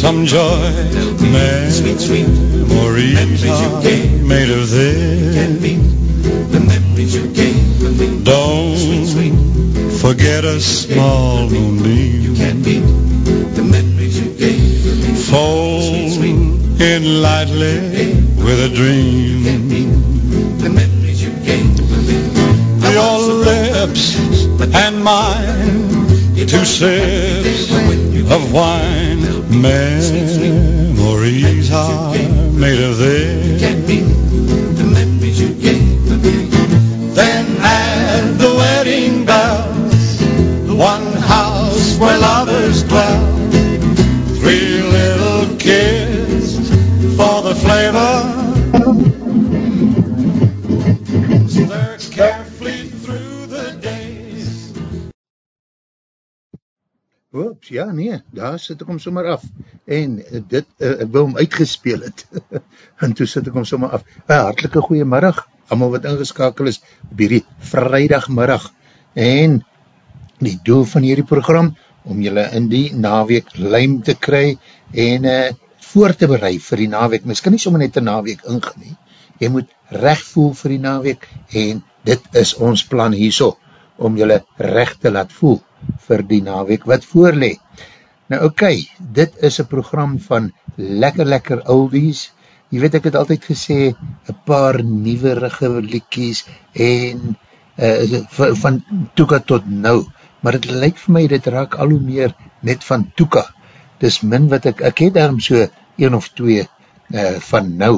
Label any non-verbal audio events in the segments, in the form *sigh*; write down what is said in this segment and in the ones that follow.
some joy. Memories sweet, sweet memories you gave, made of this. Can be the memories you gave me. Don't sweet, sweet forget a small moonbeam. You can be the memories you gave me. Fold sweet, sweet in lightly with a dream. You can be the memories you gave me. Your lips and mine, two sips of wine memories are made of this. Oops, ja nee, daar sit ek hom sommer af. En dit, uh, ek wil hom uitgespeel het. *laughs* en toe sit ek hom sommer af. Uh, hartelike goeiemiddag, allemaal wat ingeskakel is, op hierdie vrijdagmiddag. En die doel van hierdie program, om julle in die naweek lijm te kry, en uh, voor te bereid vir die naweek. Mens kan nie sommer net die naweek nie. Jy moet recht voel vir die naweek, en dit is ons plan hierso, om julle recht te laat voel vir die naweek wat voorlee. Nou okay, dit is een program van lekker lekker oldies, jy weet ek het altyd gesê, een paar nieuwerige liekies en uh, van Toeka tot nou, maar het lyk vir my, dit raak al hoe meer net van Toeka, dis min wat ek, ek het daarom so een of twee uh, van nou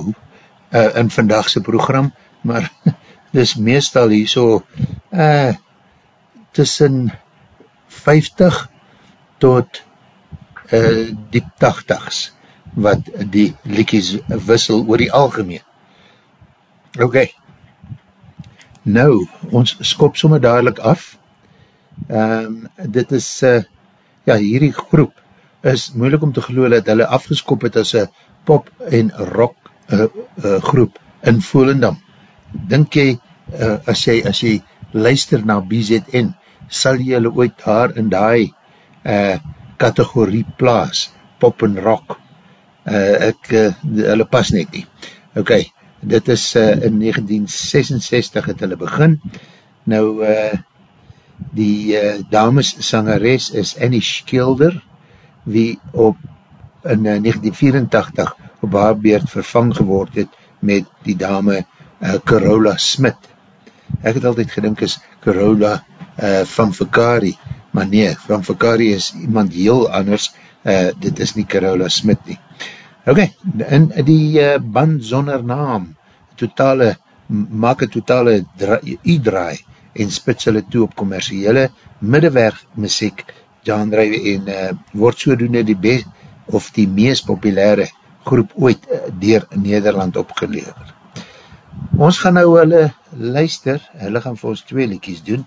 uh, in vandagse program, maar *laughs* dis meestal hier so uh, tussen 50 tot uh, diep 80s wat die liekies wissel oor die algemeen. Ok, nou, ons skop somme dadelijk af. Um, dit is, uh, ja, hierdie groep is moeilik om te geloof dat hulle afgeskop het as een pop en rock uh, uh, groep in Volendam. Dink jy, uh, as jy, as jy luister na BZN, sal jy hulle ooit daar in die uh, kategorie plaas, pop en rock, uh, ek, uh, hulle pas net nie. Ok, dit is uh, in 1966 het hulle begin, nou uh, die uh, dames sangeres is Annie Schilder, wie op in uh, 1984 op haar beurt vervang geword het met die dame uh, Carola Smit. Ek het altyd gedink is Carola uh, van Vakari, maar nee, van Vakari is iemand heel anders, uh, dit is nie Carola Smit nie. Ok, in die uh, band zonder naam, totale, maak een totale e-draai en spits hulle toe op commerciële middenwerk muziek genre en uh, word sodoende die best of die meest populaire groep ooit uh, dier Nederland opgelever. Ons gaan nou hulle luister, hulle gaan vir ons twee liedjes doen,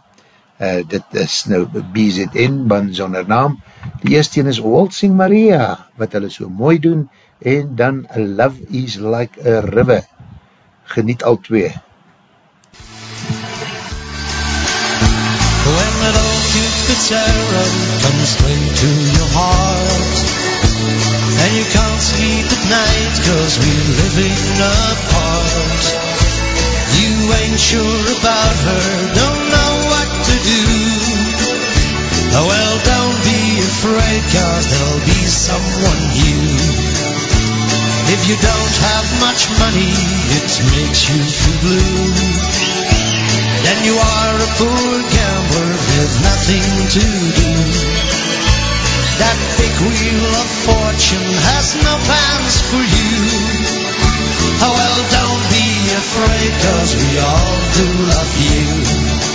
uh, dit is nou BZN, band zonder naam. Die eerste is Waltzing Maria, wat hulle so mooi doen, en dan Love is like a river. Geniet al twee. When that old Cupid arrow comes straight to your heart And you can't sleep at night cause we're living apart You ain't sure about her, do. Oh, well, don't be afraid, cause there'll be someone new. If you don't have much money, it makes you feel blue. Then you are a poor gambler with nothing to do. That big wheel of fortune has no plans for you. Oh, well, don't be afraid, cause we all do love you.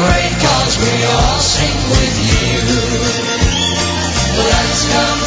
afraid, cause we all sing with you. Let's come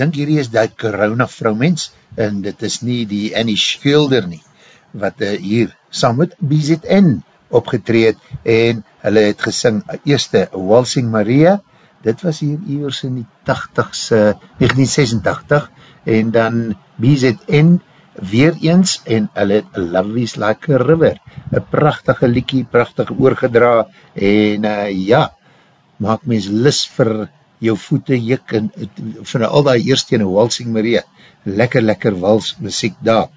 dink hierdie is die corona vrouwmens, en dit is nie die Annie Schilder nie, wat uh, hier saam met BZN opgetreed, en hulle het gesing, eerste Walsing Maria, dit was hier eers in die 80s, uh, 1986, en dan BZN weer eens, en hulle het Love is Like a River, een prachtige liekie, prachtig oorgedra, en uh, ja, maak mens lis vir jou voete jik en van al die eerste ene Walsing Maria, lekker lekker wals muziek daar.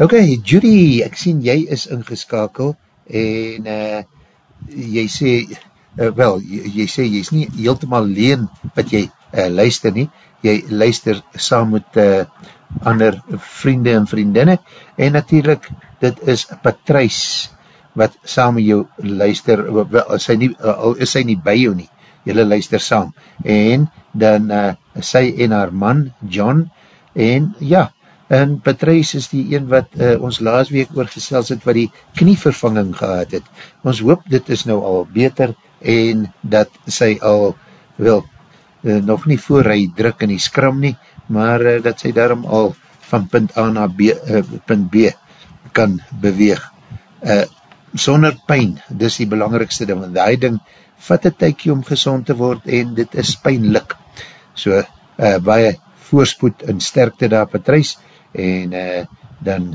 Ok, Judy, ek sien jy is ingeskakel en uh, jy sê, uh, wel, jy, jy sê jy is nie heeltemaal leen wat jy uh, luister nie, jy luister saam met uh, ander vriende en vriendinne en natuurlijk dit is Patrice wat saam met jou luister, wel, is sy nie, al is sy nie by jou nie, jylle luister saam, en dan uh, sy en haar man, John, en ja, en Patrice is die een wat uh, ons laas week oorgesteld het, wat die knievervanging gehad het. Ons hoop dit is nou al beter, en dat sy al, wel, uh, nog nie voor hy druk in die skram nie, maar uh, dat sy daarom al van punt A na B, uh, punt B kan beweeg. Uh, sonder pijn, dis die belangrikste ding, want die ding vat een tykie om gezond te word en dit is pijnlik. So, uh, baie voorspoed en sterkte daar, Patrice, en uh, dan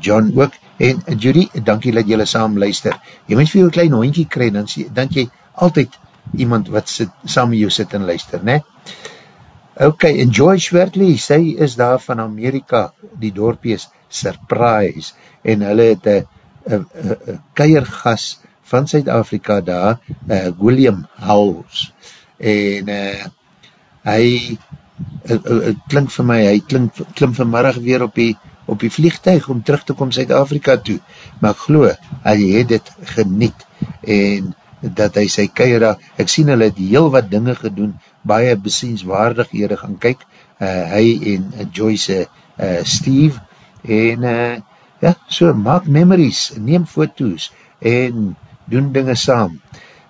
John ook, en uh, Judy, dankie dat jylle saam luister. Jy moet vir jou klein hondje kry, dan, dan jy altyd iemand wat sit, saam met jou sit en luister, ne? Ok, en Joy Schwertley, sy is daar van Amerika, die dorpie is Surprise, en hulle het een keiergas van Suid-Afrika daar, uh, William Howells, en uh, hy uh, uh, klink vir my, hy klink, klim vanmiddag weer op die, op die vliegtuig om terug te kom Suid-Afrika toe, maar ek geloof, hy het dit geniet, en dat hy sy keier daar, ek sien hulle het heel wat dinge gedoen, baie besienswaardighede gaan kyk, uh, hy en Joyce uh, Steve, en uh, ja, so, maak memories, neem foto's, en doen dinge saam.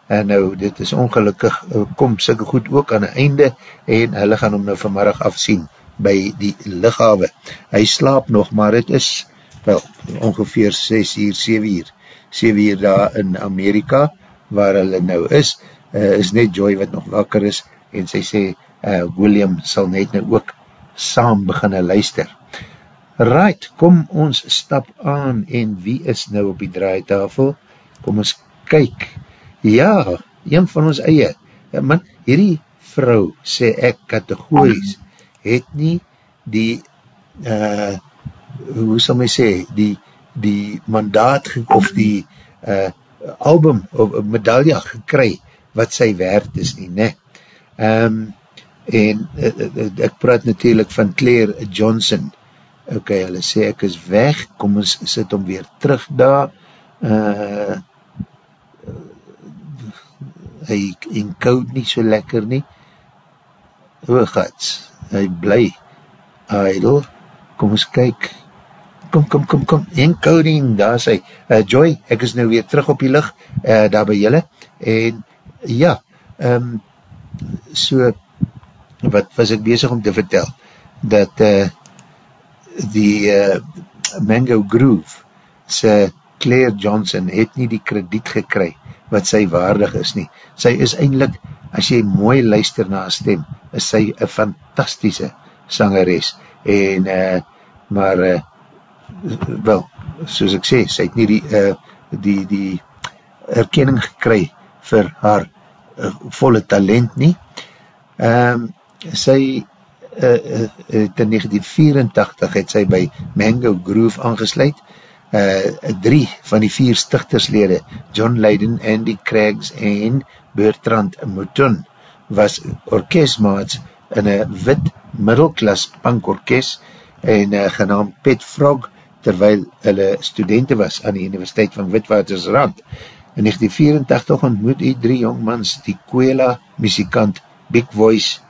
En nou, dit is ongelukkig, eh, kom sikke goed ook aan die einde, en hulle gaan hom nou vanmiddag afsien, by die lichawe. Hy slaap nog, maar het is, wel, ongeveer 6 uur, 7 uur, 7 uur daar in Amerika, waar hulle nou is, uh, is net Joy wat nog wakker is, en sy sê, uh, William sal net nou ook saam beginne luister. Right, kom ons stap aan en wie is nou op die draaitafel? Kom ons kyk. Ja, een van ons eie. Ja, man, hierdie vrou, sê ek kategorisch, het nie die, uh, hoe sal my sê, die, die mandaat of die uh, album of medaille gekry wat sy werd is nie, ne? Um, en uh, ek praat natuurlijk van Claire Johnson, ok, hulle sê ek is weg, kom ons sit om weer terug daar, uh, hy encode nie so lekker nie, o gats, hy bly, idle, kom ons kyk, kom, kom, kom, kom, encoding, daar is hy, uh, Joy, ek is nou weer terug op die licht, uh, daar by julle, en ja, um, so, wat was ek bezig om te vertel, dat, uh, die uh, Mango Groove sy Claire Johnson het nie die krediet gekry wat sy waardig is nie. Sy is eindelijk, as jy mooi luister na haar stem, is sy een fantastische sangeres. En, uh, maar, uh, wel, soos ek sê, sy het nie die, uh, die, die erkenning gekry vir haar uh, volle talent nie. Um, sy uh, uh, in 1984 het sy by Mango Groove aangesluit. Drie van die vier stichterslede, John Leiden, Andy Craigs en Bertrand Mouton, was orkestmaats in een wit middelklas punkorkest en uh, genaamd Pet Frog, terwyl hulle studenten was aan die Universiteit van Witwatersrand. In 1984 ontmoet die drie jongmans die Kuela muzikant Big Voice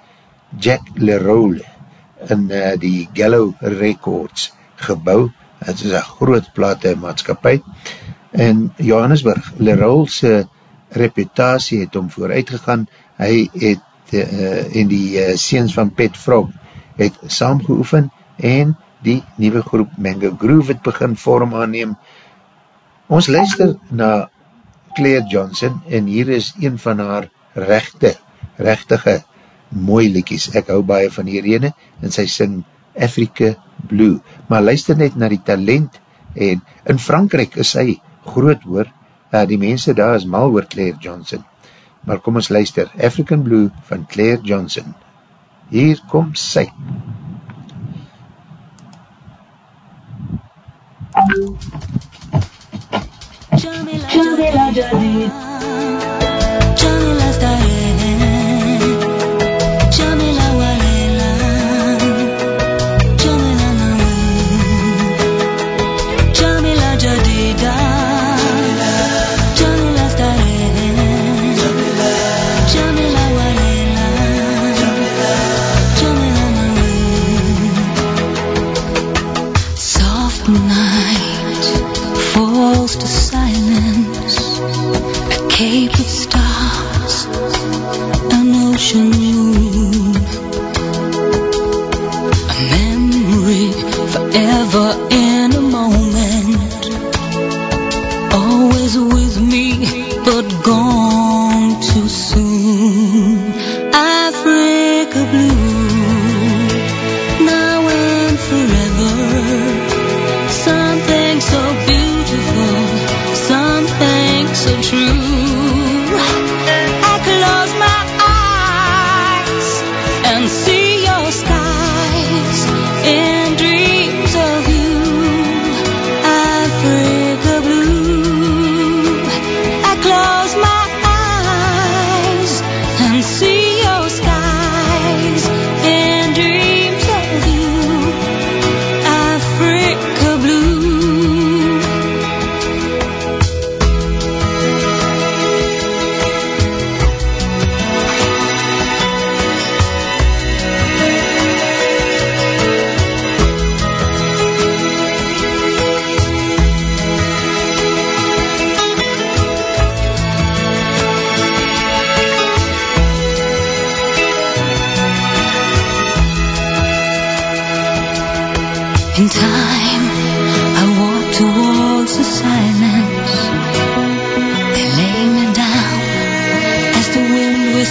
Jack Leroy in uh, die Gallo Records gebouw. Het is een groot plate maatskapie. In Johannesburg, Leroy's reputatie het om vooruit gegaan. Hy het uh, in die uh, seens van Pet Frog het saamgeoefen en die nieuwe groep Mango Groove het begin vorm aanneem. Ons luister na Claire Johnson en hier is een van haar rechte, rechtige mooi liekies. Ek hou baie van hier ene en sy sing Africa Blue. Maar luister net na die talent en in Frankrijk is sy groot hoor. Uh, die mense daar is mal oor Claire Johnson. Maar kom ons luister, African Blue van Claire Johnson. Hier kom sy. Jamila Jadid Jamila Stahel Jamila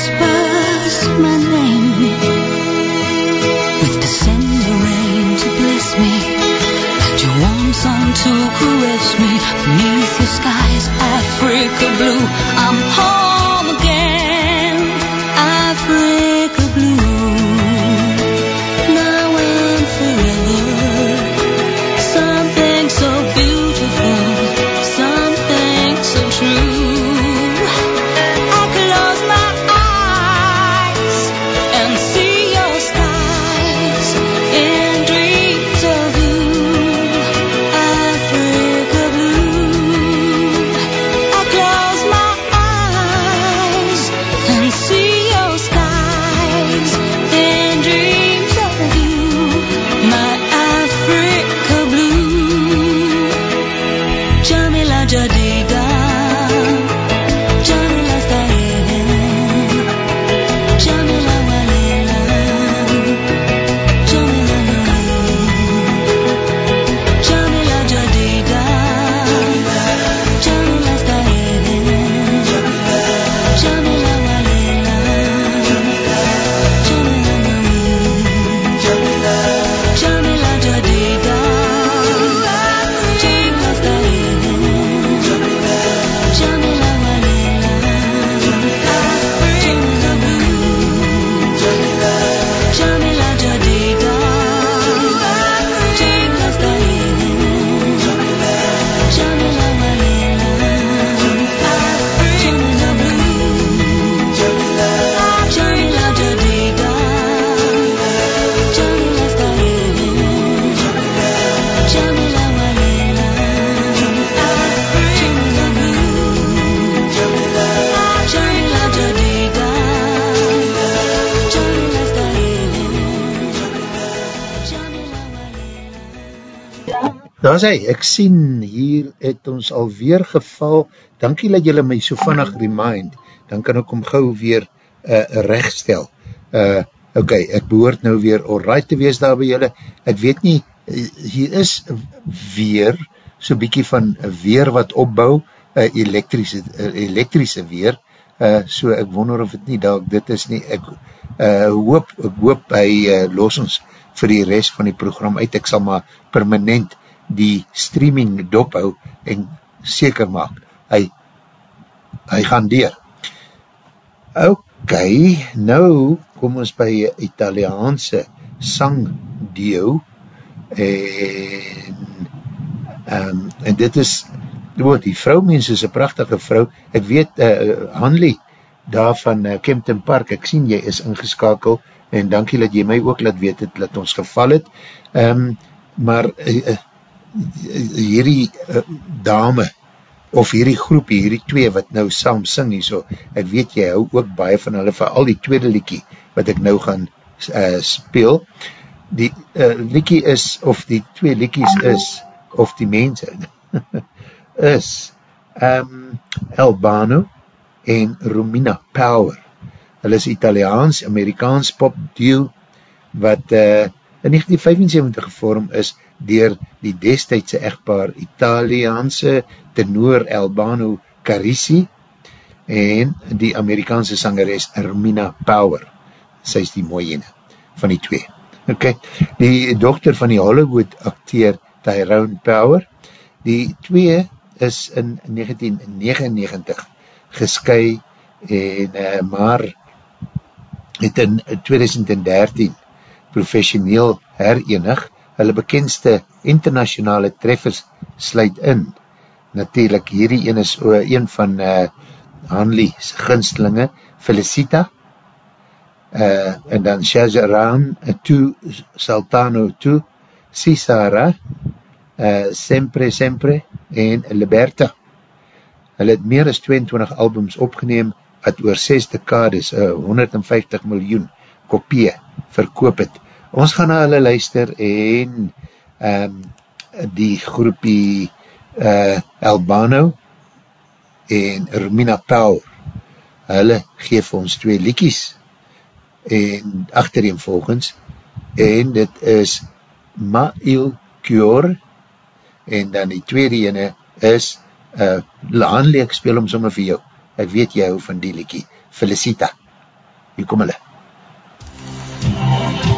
wind whispers my name. Daar hy, ek sien hier het ons alweer geval, dankie dat julle my so vannig remind, dan kan ek om gauw weer uh, rechtstel. Uh, ok, ek behoort nou weer alright te wees daar by julle, ek weet nie, uh, hier is weer, so bykie van weer wat opbou, uh, elektrische, uh, elektrische weer, uh, so ek wonder of het nie, dat dit is nie, ek uh, hoop, ek hoop hy uh, los ons vir die rest van die program uit, ek sal maar permanent die streaming dophou en seker maak, hy, hy gaan deur. Ok, nou kom ons by Italiaanse sang deo en, um, en dit is, oh, die vrouwmens is een prachtige vrou, ek weet, uh, Hanley, daar van uh, Kempton Park, ek sien jy is ingeskakel, en dankie dat jy my ook laat weet het, dat ons geval het, um, maar uh, hierdie uh, dame, of hierdie groep, hierdie twee wat nou saam sing hier so, ek weet jy hou ook baie van hulle, van al die tweede liekie, wat ek nou gaan uh, speel, die uh, liekie is, of die twee liekies is, of die mense, *laughs* is um, Albano en Romina Power, hulle is Italiaans, Amerikaans pop duo, wat uh, in 1975 gevorm is, dier die destijdse echtpaar Italiaanse tenor Albano Carisi en die Amerikaanse sangeres Ermina Power. Sy is die mooie ene van die twee. Ok, die dochter van die Hollywood acteur Tyrone Power, die twee is in 1999 gesky en uh, maar het in 2013 professioneel herenig hulle bekendste internationale treffers sluit in. Natuurlijk, hierdie een is uh, een van uh, Hanley's ginstelinge, Felicita, uh, en dan Shazaraan, Tu Saltano Tu, Cisara, uh, Sempre Sempre, en Liberta. Hulle het meer as 22 albums opgeneem, wat oor 6 dekades, uh, 150 miljoen kopie verkoop het, ons gaan na hulle luister en um, die groepie uh, Albano en Romina Power hulle geef ons twee liekies en achterin volgens en dit is Ma Il Cure en dan die tweede ene is uh, Laanleek speel om sommer vir jou. Ek weet jy hou van die liekie Felicita. Hier kom hulle. Sta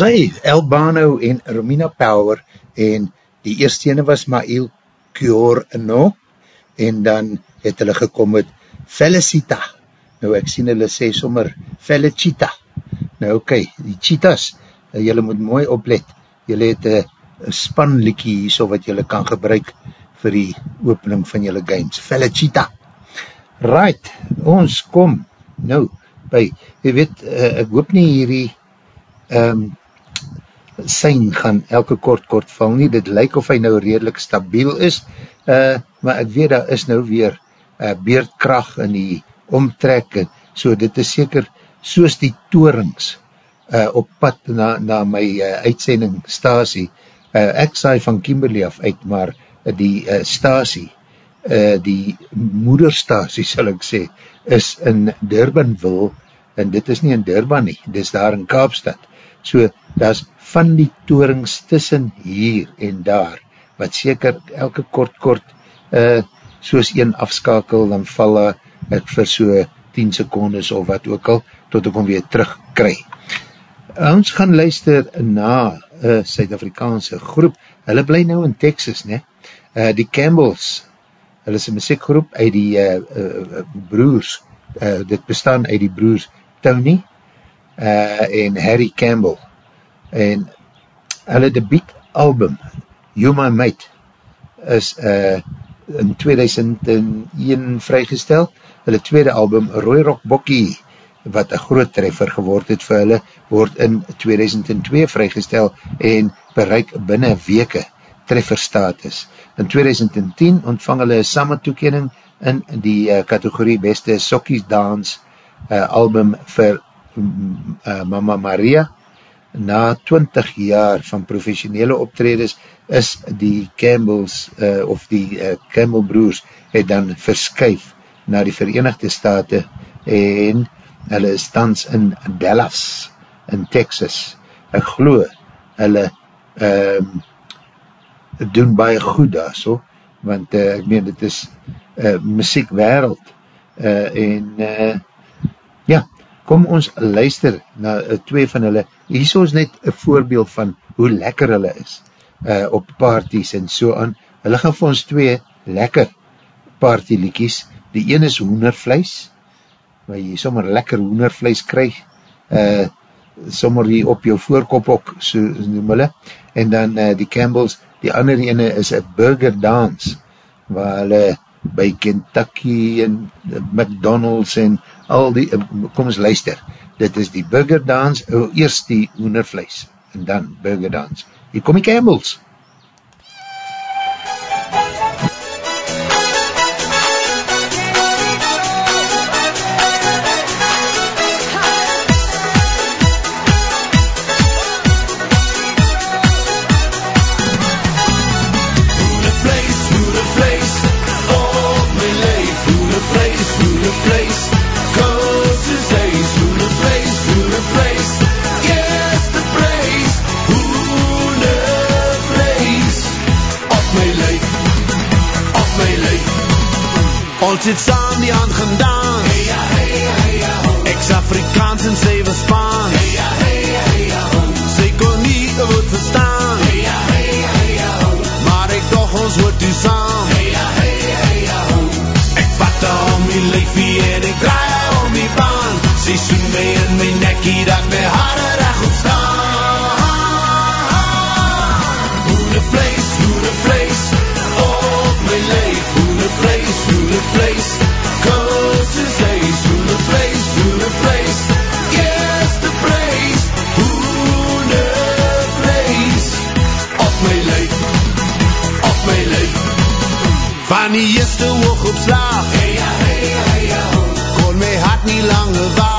di sole. As hy, Albano en Romina Power en die eerste ene was Maïl Giorno en dan het hulle gekom met Felicita. Nou ek sien hulle sê sommer Felicita. Nou okay, die cheetahs, uh, julle moet mooi oplet. Julle het een spanlikkie hier so wat julle kan gebruik vir die opening van julle games. Felicita. Right, ons kom nou by, jy weet, uh, ek hoop nie hierdie um, sein gaan elke kort kort val nie, dit lyk of hy nou redelijk stabiel is, uh, maar ek weet daar is nou weer uh, beerdkracht in die omtrek, so dit is seker soos die torings uh, op pad na, na my uh, uitsending stasie, uh, ek saai van Kimberley af uit, maar uh, die uh, stasie, uh, die moederstasie sal ek sê, is in Durbanville, en dit is nie in Durban nie, dit is daar in Kaapstad, so daar van die torings tussen hier en daar, wat seker elke kort kort, uh, soos een afskakel, dan val ek vir so 10 secondes of wat ook al, tot ek hom weer terug kry. Ons gaan luister na een Suid-Afrikaanse groep, hulle bly nou in Texas, ne? Uh, die Campbells, hulle is een muziekgroep uit die uh, uh, broers, uh, dit bestaan uit die broers Tony uh, en Harry Campbell, en hulle debiet album, You My Mate, is uh, in 2001 vrygestel, hulle tweede album, Roy Rock Bokkie, wat een groot treffer geword het vir hulle, word in 2002 vrygestel en bereik binnen weke trefferstatus. In 2010 ontvang hulle samme toekening in die uh, kategorie beste Sokkies Dance uh, album vir uh, Mama Maria. Na 20 jaar van professionele optredes is die Campbells uh, of die uh, Campbell broers het dan verskuif na die Verenigde Staten en hulle is tans in Dallas in Texas. Ek glo hulle um, doen baie goed daar so, want uh, ek meen dit is uh, muziek wereld uh, en uh, kom ons luister na uh, twee van hulle, hier is ons net een voorbeeld van hoe lekker hulle is uh, op parties en so aan, hulle gaan vir ons twee lekker partyliekies. Die een is hoendervleis, waar jy sommer lekker hoendervleis krijg, uh, sommer hier op jou voorkop ook, so noem hulle. En dan uh, die Campbells, die ander ene is a burger dance, waar hulle by Kentucky en McDonald's en al die, kom ons luister, dit is die burger dance, oh, eerst die hoendervleis, en dan burger dance. Hier kom die Campbells. Ons het saam die hand gedaan. Ek's Afrikaans en sy was Spaans. Sy kon nie een woord verstaan. Maar ek dog ons hoort toe saam. Ek vat haar om die leefie en ek draai haar om die baan. Sy soen my in my nekkie dat my hare my hart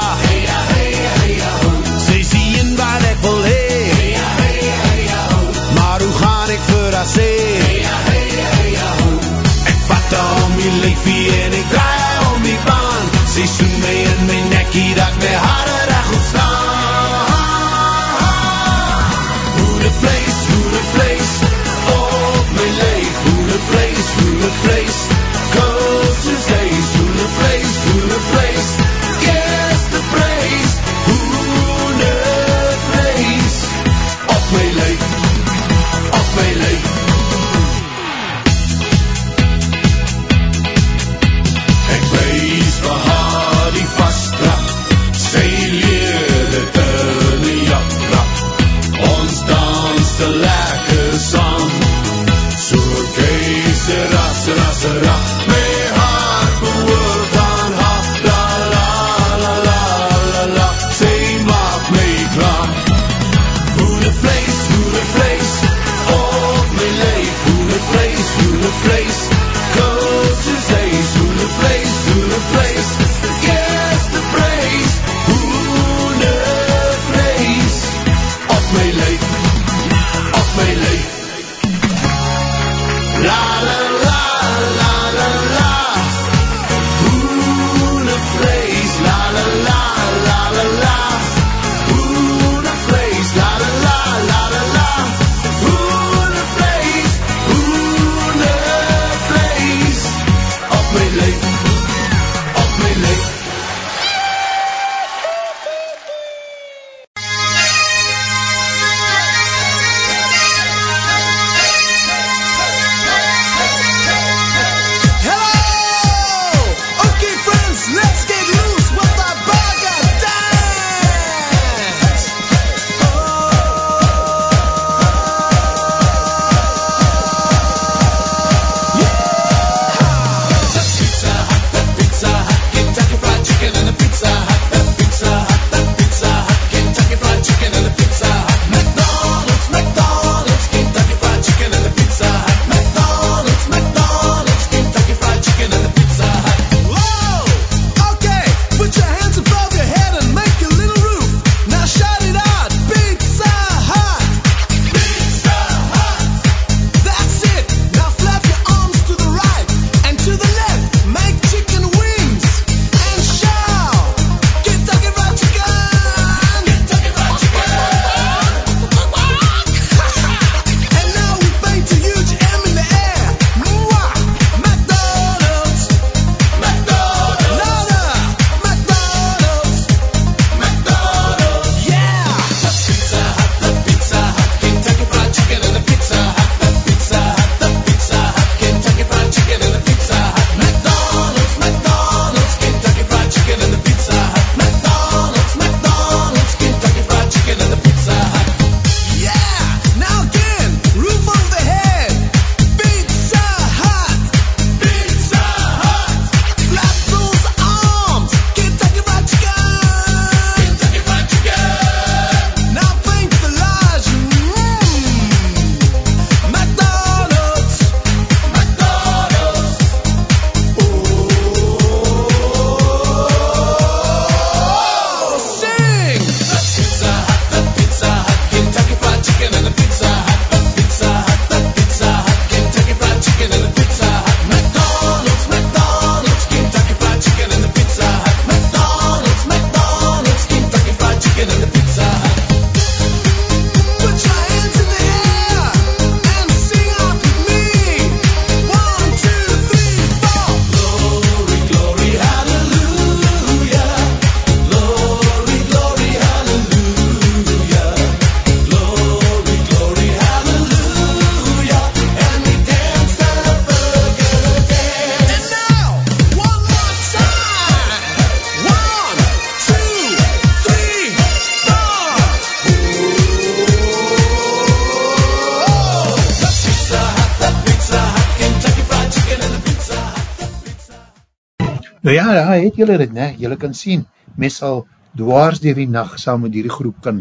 Nou ja, ja, het julle dit, ne? Julle kan sien, mens sal dwaars dier die nacht saam met die groep kan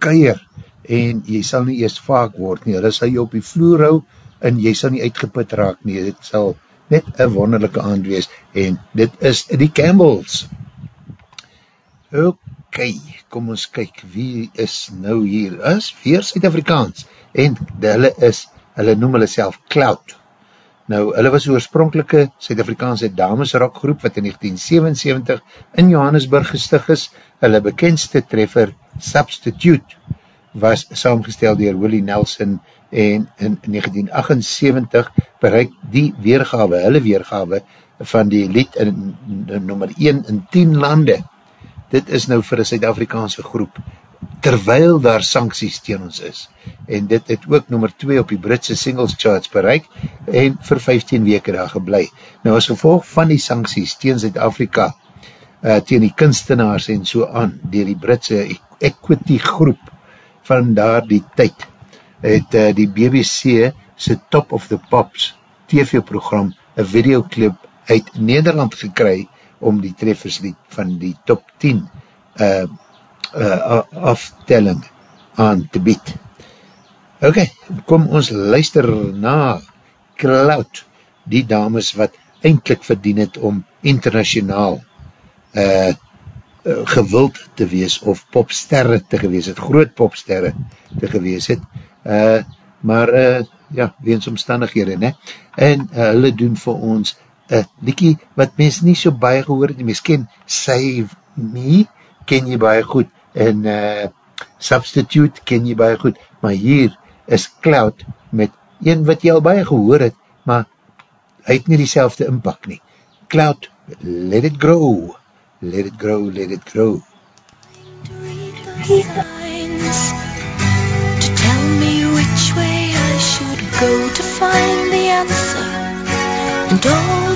keier en jy sal nie eerst vaak word nie. Hulle sal jy op die vloer hou en jy sal nie uitgeput raak nie. Dit sal net een wonderlijke aand wees en dit is die Campbells. Ok, kom ons kyk, wie is nou hier? Is weer Suid-Afrikaans en hulle is, hulle noem hulle self Cloud. Nou, hulle was oorspronkelike Suid-Afrikaanse damesrockgroep wat in 1977 in Johannesburg gestig is. Hulle bekendste treffer Substitute was saamgestel dier Willie Nelson en in 1978 bereik die weergawe, hulle weergawe van die lied in, in nummer 1 in 10 lande. Dit is nou vir een Suid-Afrikaanse groep terwyl daar sancties teen ons is. En dit het ook nummer 2 op die Britse singles charts bereik en vir 15 weke daar geblei. Nou as gevolg van die sancties teen Zuid-Afrika, uh, teen die kunstenaars en so aan, dier die Britse equity groep van daar die tyd, het uh, die BBC sy Top of the Pops TV-program een videoclip uit Nederland gekry om die trefferslied van die top 10 uh, uh, aftelling aan te bied. Ok, kom ons luister na Cloud, die dames wat eindelijk verdien het om internationaal uh, uh, gewild te wees of popsterre te gewees het, groot popsterre te gewees het, uh, maar uh, ja, weens omstandighede, ne? en uh, hulle doen vir ons een liekie wat mens nie so baie gehoor het, mens ken Save Me, ken jy baie goed, en uh, Substitute ken jy baie goed, maar hier is Cloud met een wat jy al baie gehoor het, maar hy het nie die selfde inpak nie. Cloud, let it grow, let it grow, let it grow. To tell me which way I should go to find the answer. And all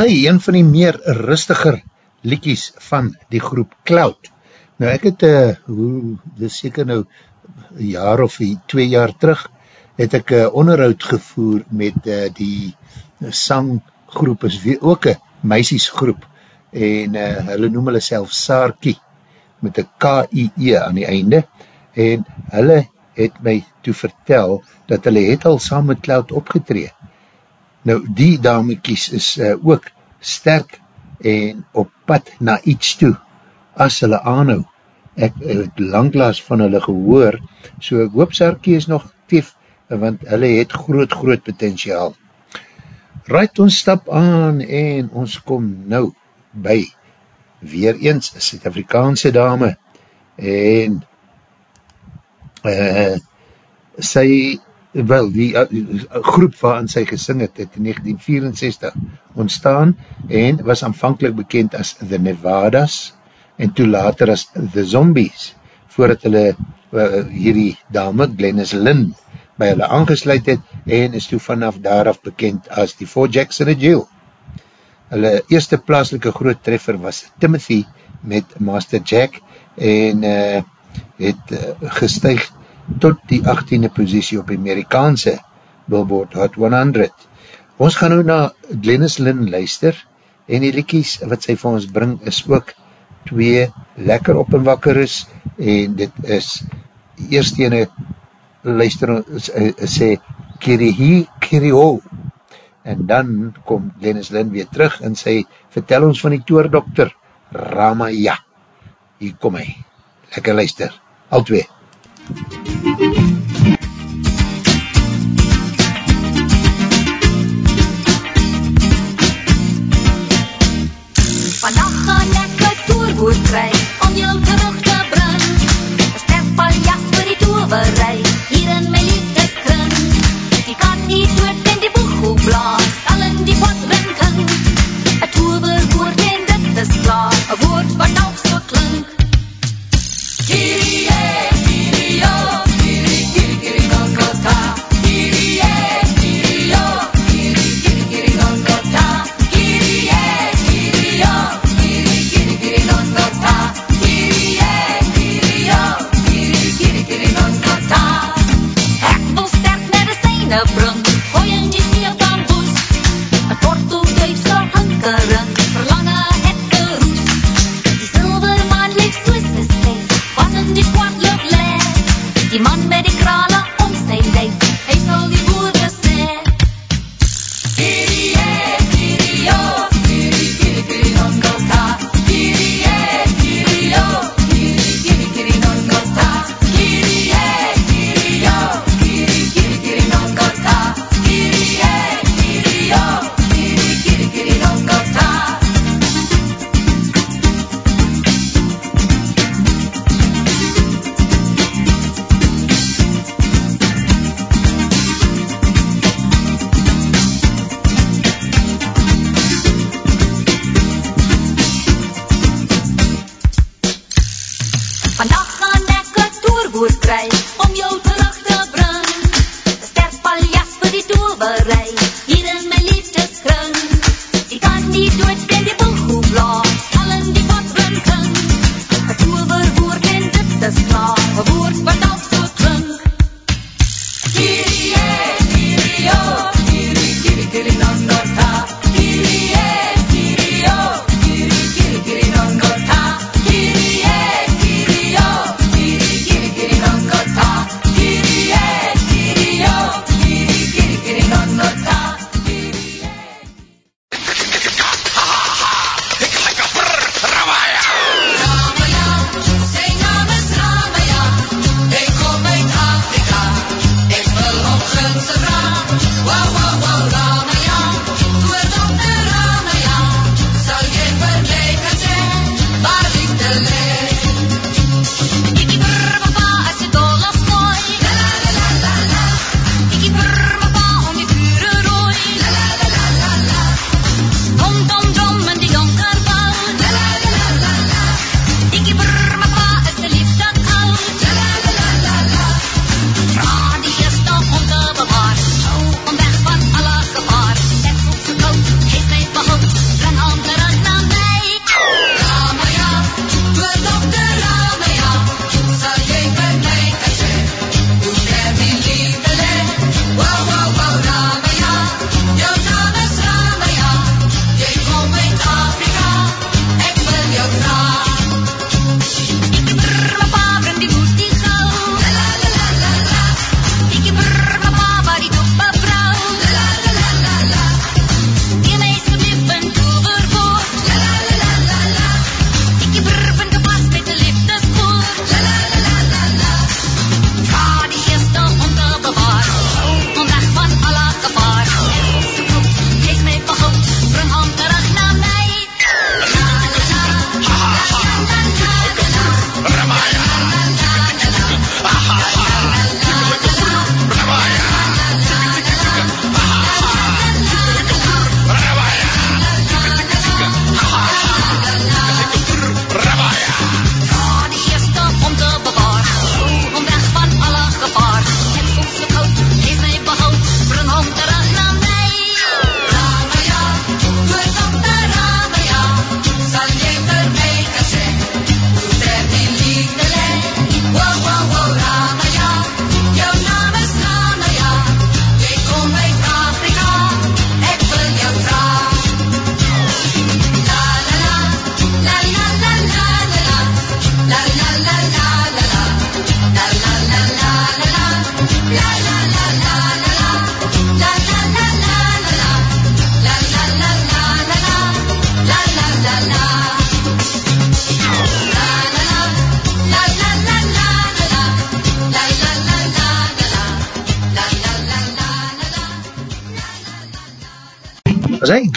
hy een van die meer rustiger liekies van die groep Cloud. Nou ek het, uh, hoe, dit seker nou, een jaar of twee jaar terug, het ek uh, onderhoud gevoer met uh, die sanggroep, is weer ook een meisiesgroep, en uh, hulle noem hulle self Saarkie, met een K-I-E aan die einde, en hulle het my toe vertel, dat hulle het al saam met Cloud opgetree. Nou, die damekies is uh, ook sterk en op pad na iets toe, as hulle aanhou. Ek het langlaas van hulle gehoor, so ek hoop Sarkie is nog tief, want hulle het groot, groot potentiaal. Right, ons stap aan en ons kom nou by weer eens Suid-Afrikaanse dame en uh, sy wel, die uh, groep waarin sy gesing het, het in 1964 ontstaan en was aanvankelijk bekend as The Nevadas en toe later as The Zombies voordat hulle uh, hierdie dame, Glennis Lynn, by hulle aangesluit het en is toe vanaf daaraf bekend as die Four Jacks in a Jail. Hulle eerste plaaslike groot treffer was Timothy met Master Jack en uh, het uh, gestuig tot die 18e positie op Amerikaanse Billboard Hot 100. Ons gaan nou na Glennis Lynn luister en die liekies wat sy vir ons bring is ook twee lekker op en wakker is en dit is eerst ene luister ons sê Kirihi Kiriho en dan kom Glennis Lynn weer terug en sy vertel ons van die toerdokter Ramaya hier kom hy. Lekker luister, al twee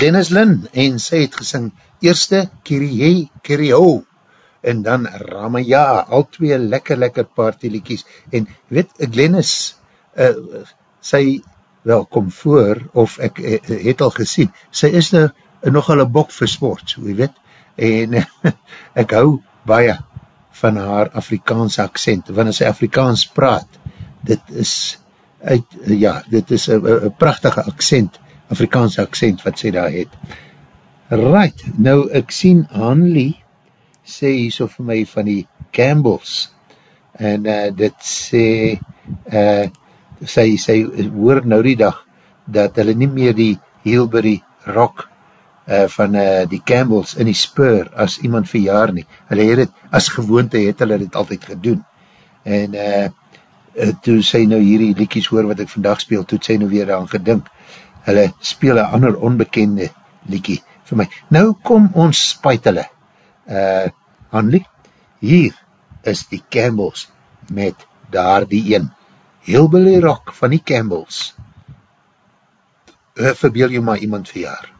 Dennis Lynn en sy het gesing eerste Kirie Kirio en dan Ramaya, al twee lekker lekker partyliekies en weet, Glennis uh, sy wel kom voor of ek uh, het al gesien, sy is nou nogal een bok vir sport, hoe weet. En *laughs* ek hou baie van haar Afrikaanse accent, wanneer sy Afrikaans praat, dit is uit, ja, dit is een prachtige accent, Afrikaanse accent wat sy daar het. Right, nou ek sien Hanlie sê hier so vir my van die Campbells en uh, dit sê uh, sy, sy hoor nou die dag dat hulle nie meer die Hilbury rock uh, van uh, die Campbells in die spur as iemand verjaar nie. Hulle het het, as gewoonte het hulle dit altyd gedoen. En uh, toe sy nou hierdie liekies hoor wat ek vandag speel, toe sy nou weer aan gedink. Hulle speel een ander onbekende liekie vir my. Nou kom ons spuit hulle. Uh, Hanlie, hier is die Campbells met daar die een. Hillbilly Rock van die Campbells. Uh, verbeel jy maar iemand verjaar.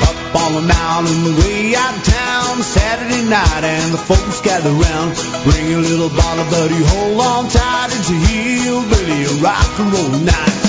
Up on the mountain way out town Saturday night and the folks gather round. Bring a little bottle buddy, hold on tight. It's a hillbilly rock and roll night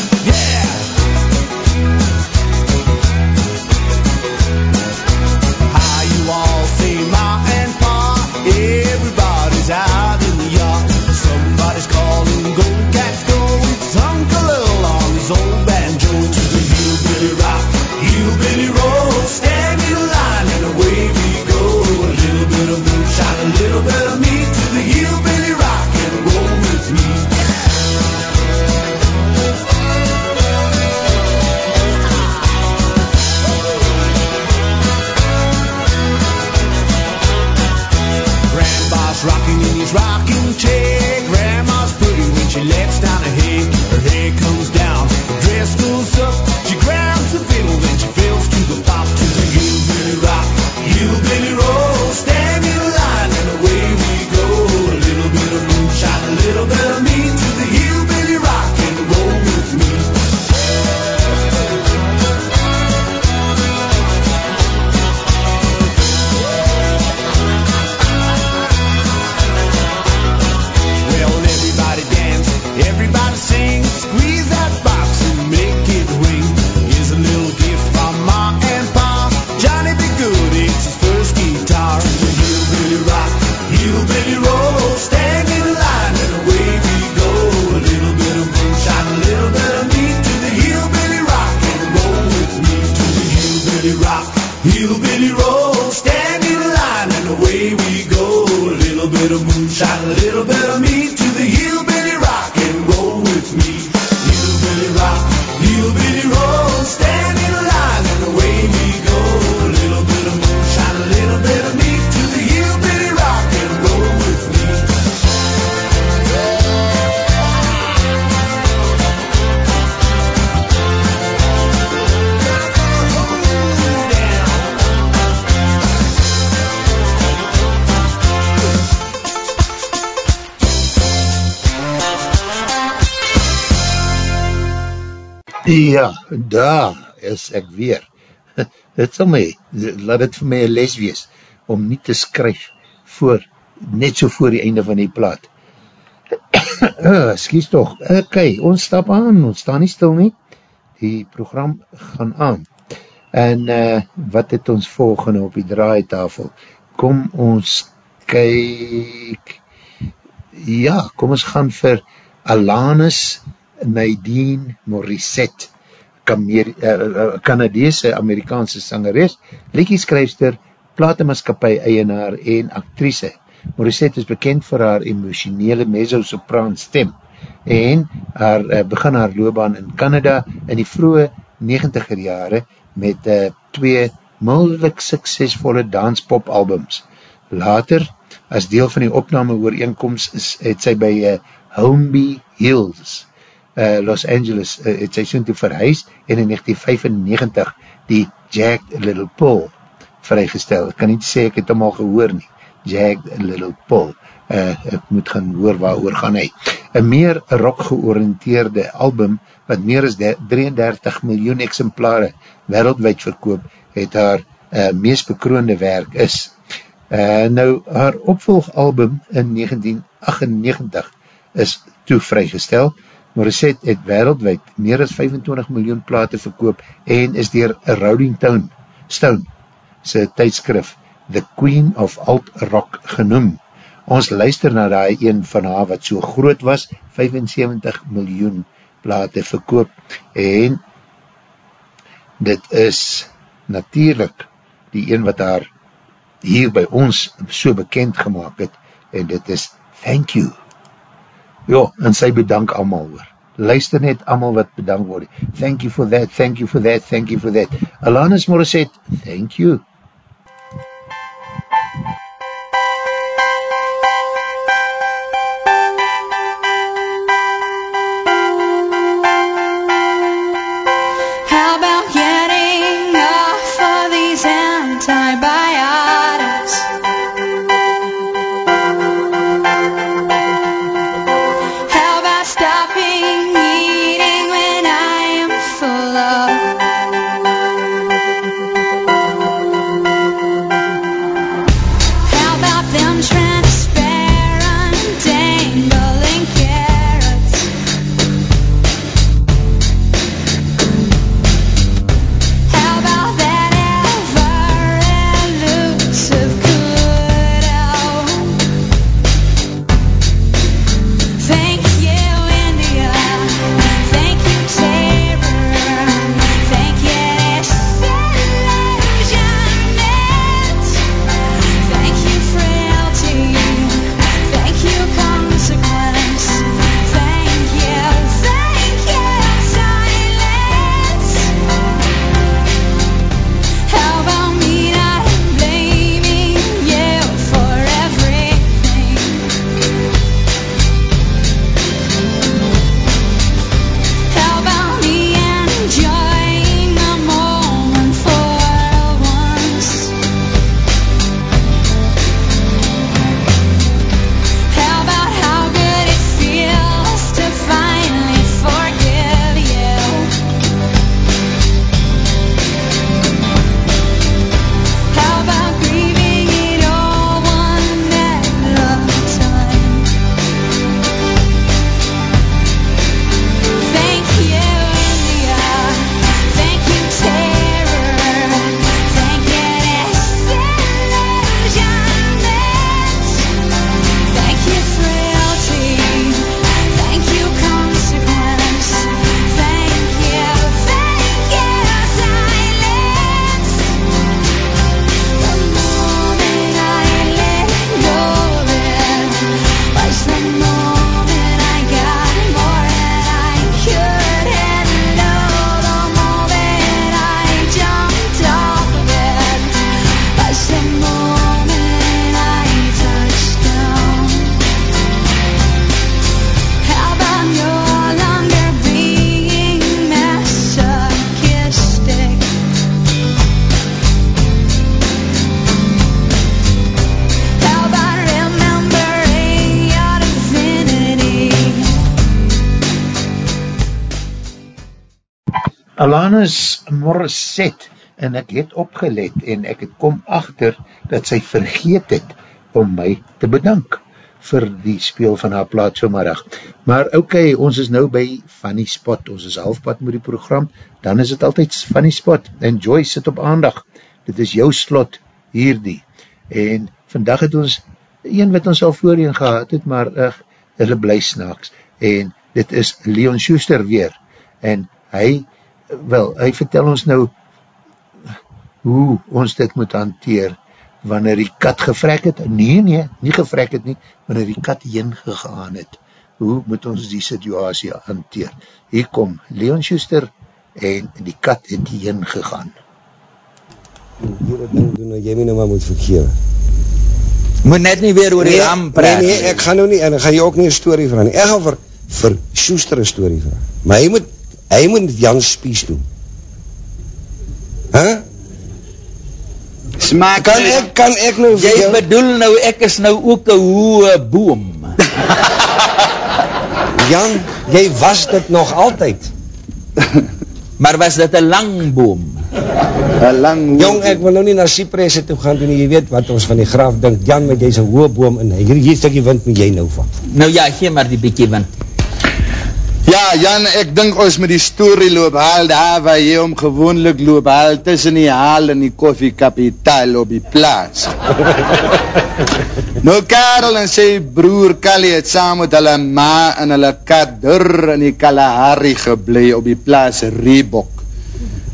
daar is ek weer. *laughs* Dit sal my, laat dit vir my een les wees, om nie te skryf voor, net so voor die einde van die plaat. *coughs* Skies toch, ok, ons stap aan, ons staan nie stil nie, die program gaan aan. En uh, wat het ons volgende op die draaitafel? Kom ons kyk, ja, kom ons gaan vir Alanis Nadine Morissette, Canadese Amerikaanse sangeres, liedjeskryfster, platemaskapie eienaar en actrice. Morissette is bekend vir haar emotionele mezzo-sopraan stem en haar, uh, begin haar loopbaan in Canada in die vroege 90er jare met uh, twee mildelik suksesvolle danspop albums. Later, as deel van die opname ooreenkomst, is, het sy by uh, Homeby Hills uh, Los Angeles uh, het sy soon toe verhuis en in 1995 die Jack Little Paul vrygestel. Ek kan nie sê ek het hom al gehoor nie. Jagged Little Paul. Uh, ek moet gaan hoor waar oor gaan hy. Een meer rock georiënteerde album, wat meer as 33 miljoen exemplare wereldwijd verkoop, het haar uh, meest bekroonde werk is. Uh, nou, haar opvolgalbum in 1998 is toe vrygestel, Morissette het wereldwijd meer as 25 miljoen plate verkoop en is dier Rolling Stone, Stone sy tydskrif The Queen of Alt Rock genoem. Ons luister na die een van haar wat so groot was, 75 miljoen plate verkoop en dit is natuurlijk die een wat haar hier by ons so bekend gemaakt het en dit is Thank You. Ja, en sy bedank allemaal oor. Luister net allemaal wat bedank word. Thank you for that, thank you for that, thank you for that. Alanis Morissette, thank you. Alanis Morissette en ek het opgelet en ek het kom achter dat sy vergeet het om my te bedank vir die speel van haar plaat somarig. Maar ok, ons is nou by Funny Spot, ons is halfpad met die program, dan is het altyd Funny Spot en Joy sit op aandag. Dit is jou slot hierdie. En vandag het ons een wat ons al voorheen gehad het, maar uh, hulle bly snaaks. En dit is Leon Schuster weer. En hy wel, hy vertel ons nou hoe ons dit moet hanteer wanneer die kat gevrek het, nee nee, nie gevrek het nie, wanneer die kat heen gegaan het, hoe moet ons die situasie hanteer? Hier kom Leon Schuster en die kat het heen gegaan. Hierdie ding doen, jy my nou maar moet verkeer. Moet net nie weer oor die nee, ram praat. Nee, nee, ek gaan nou nie, en ek gaan jy ook nie een story vraag nie. Ek gaan vir, vir Schuster een story vraag. Maar hy moet hy moet Jan Spies doen. Huh? Smaak Kan ek, kan ek nou vir Jy jou... bedoel nou, ek is nou ook een hoë boom. *laughs* Jan, jy was dit nog altyd. *laughs* Maar was dit een lang boom? *laughs* Een lang Jong, ek wil nou nie na Cypresse toe gaan doen, jy weet wat ons van die graaf dink. Jan, met jy's 'n hoë boom en hier hier stukkie wind moet jy nou vat. Nou ja, gee maar die bietjie wind. Ja, Jan, ek dink ons met die story loop haal daar waar jy om gewoonlik loop haal tussen die haal en die koffiekapitaal op die plaas. *laughs* nou Karel en sy broer Kali het saam met hulle ma en hulle kat dur in die Kalahari gebly op die plaas Reebok.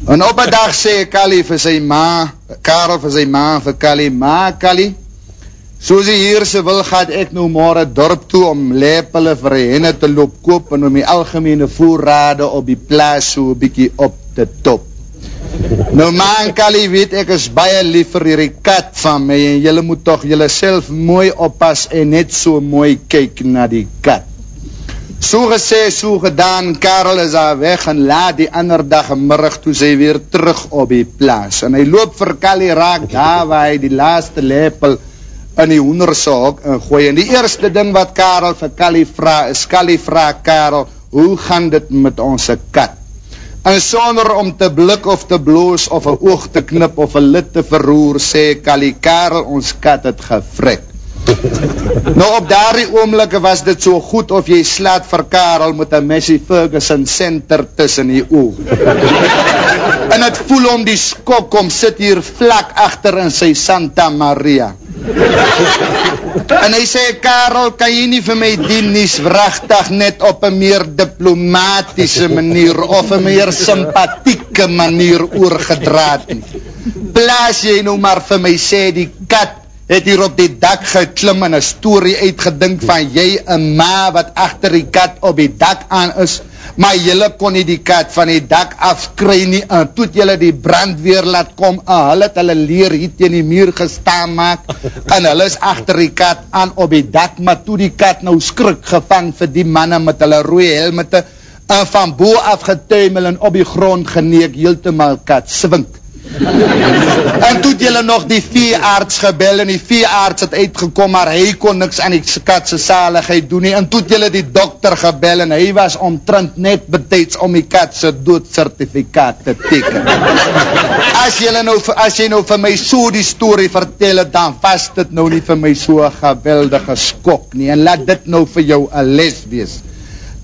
En op 'n dag sê Kali vir sy ma, Karel vir sy ma vir Kali, ma Kali, Soos die heerse wil, gaat ek nou morgen dorp toe om lepele vir die henne te loop koop en om die algemene voorrade op die plaas so bykie op te top. Nou man, Kali, weet ek is baie lief vir hierdie kat van my en jylle moet toch jylle self mooi oppas en net so mooi kyk na die kat. So gesê, so gedaan, Karel is daar weg en laat die ander dag en middag toe sy weer terug op die plaas. En hy loop vir Kali raak daar waar hy die laaste lepel in die hoendersok ingooi. En die eerste ding wat Karel vir Kali vraag, is Kali vraag Karel, hoe gaan dit met onze kat? En sonder om te blik of te bloos of een oog te knip of een lid te verroer, sê Kali, Karel, ons kat het gefrik. *laughs* nou op daardie oomlikke was dit so goed of jy slaat vir Karel met een Messi Ferguson center tussen die oog. *laughs* en het voel om die skok om sit hier vlak achter in sy Santa Maria. en hy sê, Karel, kan jy nie vir my die nies wrachtig net op een meer diplomatische manier of een meer sympathieke manier oorgedraad nie. Plaas jy nou maar vir my sê, die kat het hier op die dak geklim en een story uitgedink van jy een ma wat achter die kat op die dak aan is, maar jylle kon nie die kat van die dak afkry nie, en toet jylle die brandweer laat kom, en hulle het hulle leer hier teen die muur gestaan maak, *laughs* en hulle is achter die kat aan op die dak, maar toe die kat nou skrik gevang vir die manne met hulle rooie helmete, en van boe afgetuimel en op die grond geneek, heeltemaal kat swink en toe het julle nog die veearts gebel en die veearts het uitgekom maar hy kon niks aan die katse saligheid doen nie. En toe het julle die dokter gebel en hy was omtrent net betijds om die katse doodcertifikaat te teken. As julle nou as jy nou vir my so die story vertel het dan was dit nou nie vir my so geweldige skok nie. En laat dit nou vir jou een les wees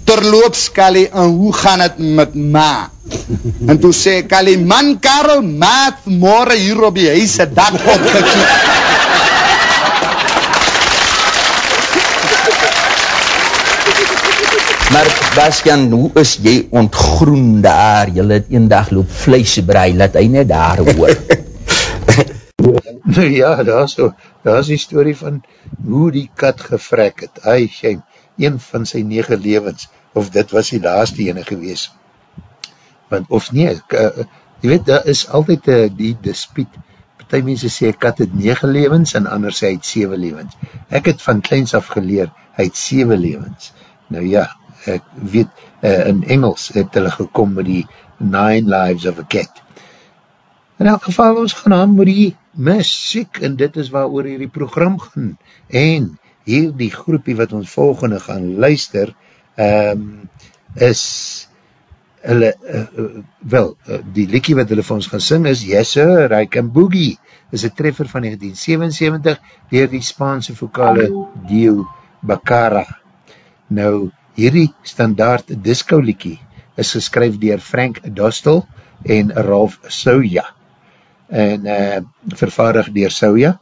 terloops Kali en hoe gaan het met ma En toe sê Kali, man Karel, maat morgen hier op die huise dak opgekiek. Maar Bastian, hoe is jy ontgroen daar? Jy het een dag loop vleesbrei, laat hy net daar hoor. *laughs* ja, daar is, so, daar is die story van hoe die kat gevrek het. Ai, shame, een van sy nege levens, of dit was die laaste ene gewees. Want, of nie, ek, uh, jy weet, daar is altyd uh, die dispiet, partij mense sê, kat het nege levens, en anders hy het 7 levens. Ek het van kleins af geleer, hy het 7 levens. Nou ja, ek weet, uh, in Engels het hulle gekom met die Nine Lives of a Cat. In elk geval, ons gaan aan met die muziek, en dit is waar oor hierdie program gaan. En hier die groepie wat ons volgende gaan luister, um, is, hulle, uh, uh, wel, uh, die liekie wat hulle vir ons gaan sing is, Yes Sir, I Can Boogie, is een treffer van 1977, dier die Spaanse vokale Dio Bacara. Nou, hierdie standaard disco liekie is geskryf dier Frank Dostel en Ralph Souja en uh, vervaardig dier Souja.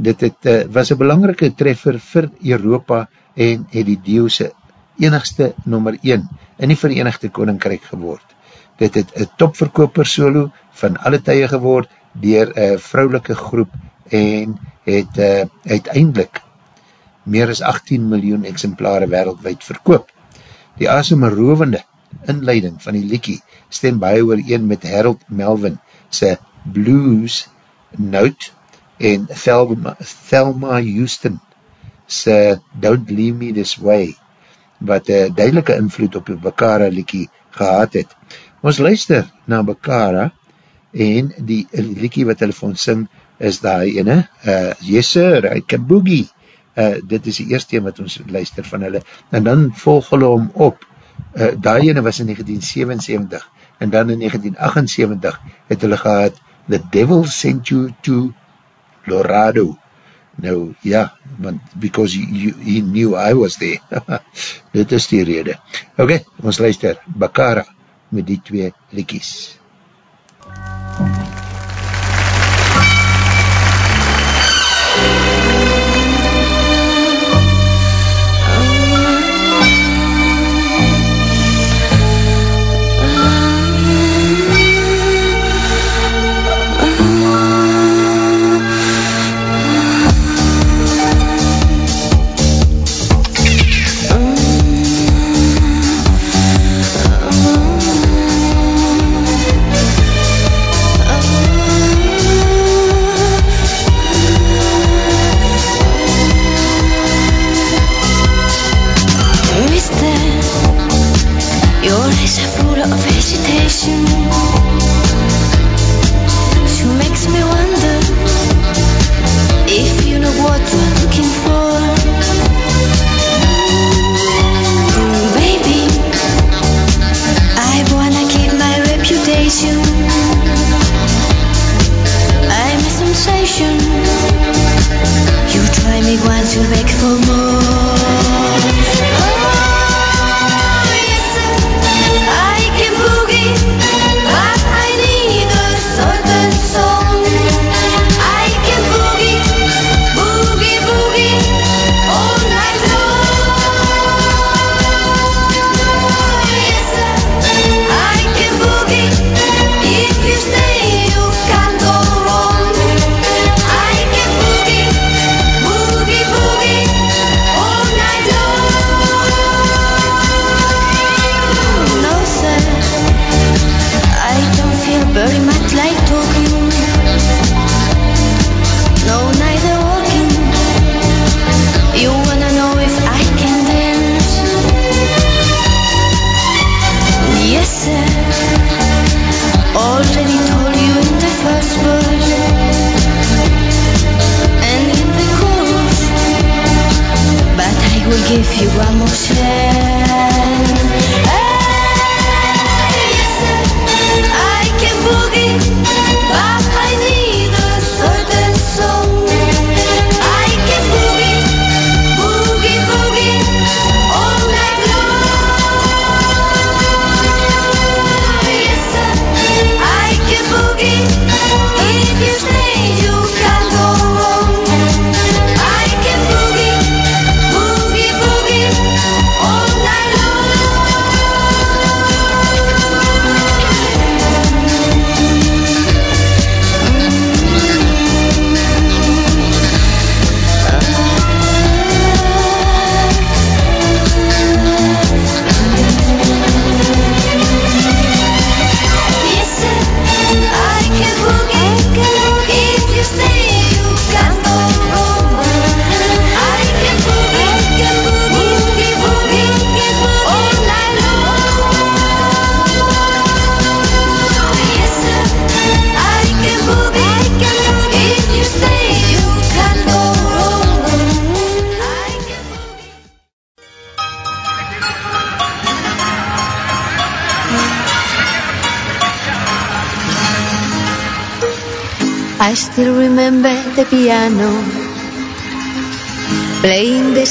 Dit het, uh, was een belangrike treffer vir Europa en het die Dio'se enigste nummer 1 in die Verenigde Koninkrijk geword. Dit het een topverkoper solo van alle tye geword dier een vrouwelike groep en het uh, uiteindelik meer as 18 miljoen exemplare wereldwijd verkoop. Die asemerovende inleiding van die liekie stem baie oor een met Harold Melvin sy blues note en Thelma, Thelma Houston sy Don't Leave Me This Way wat een duidelike invloed op die Bakara liekie gehad het. Ons luister na Bakara en die liekie wat hulle van sing is die ene, uh, Yes sir, I can boogie. Uh, dit is die eerste een wat ons luister van hulle. En dan volg hulle om op. Uh, die ene was in 1977 en dan in 1978 het hulle gehad The Devil Sent You to Lorado. Nou, ja, want because you, he knew I was there. *laughs* Dit is die rede. Ok, ons luister, Bakara met die twee likies.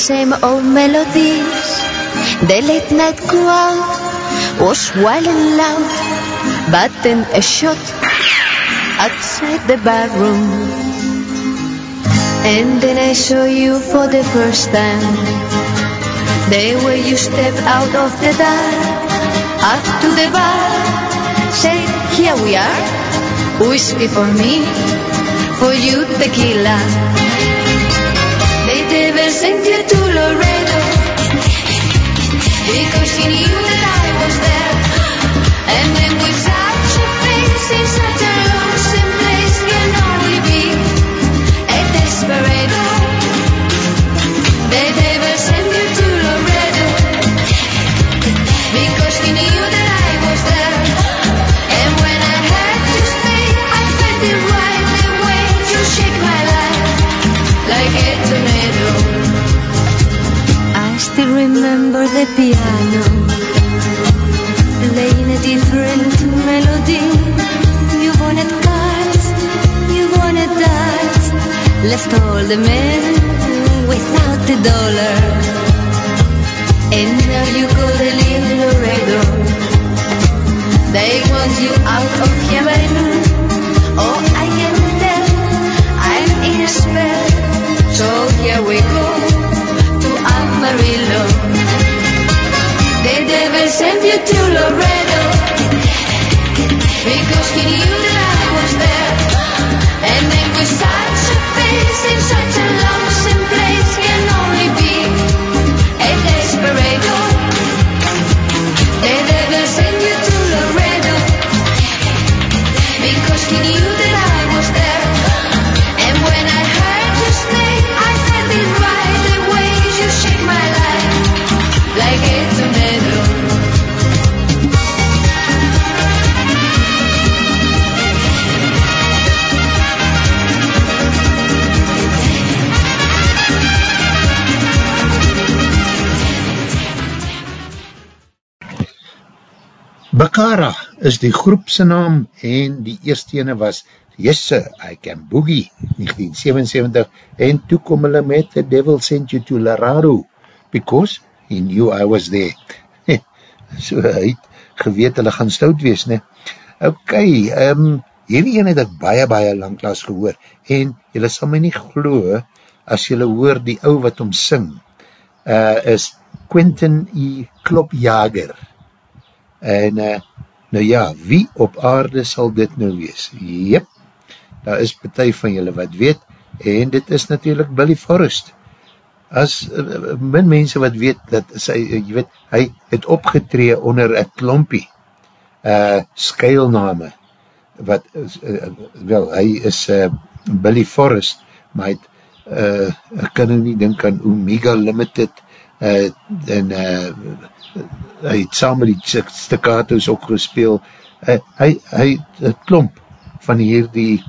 Same old melodies. The late night crowd was wild and loud, but then a shot outside the barroom. And then I saw you for the first time. The way you stepped out of the dark, up to the bar, said, Here we are, whiskey for me, for you tequila. Such a remember the piano playing a different melody. You wanted cars, you wanted that. Left all the men without a dollar. And now you go to live Laredo. They want you out of heaven. Oh, I can tell I'm in a spell. So here we such a Bakara is die groepse naam en die eerste ene was Yes Sir, I Can Boogie 1977 en toe kom hulle met The Devil Sent You to Lararo because he knew I was there. *laughs* so hy het geweet hulle gaan stout wees, ne? Ok, um, hierdie ene het ek baie, baie langklaas gehoor en julle sal my nie glo as julle hoor die ou wat om sing uh, is Quentin E. Klopjager en uh, nou ja, wie op aarde sal dit nou wees? Jep, daar is partij van julle wat weet, en dit is natuurlijk Billy Forrest. As uh, min mense wat weet, dat sy, uh, jy weet, hy het opgetree onder een klompie uh, skuilname, wat, uh, wel, hy is uh, Billy Forrest, maar hy het, uh, ek kan nou nie denk aan Omega Limited, uh, en uh, hy het saam met die staccato's ook gespeel, uh, hy, hy het klomp van hierdie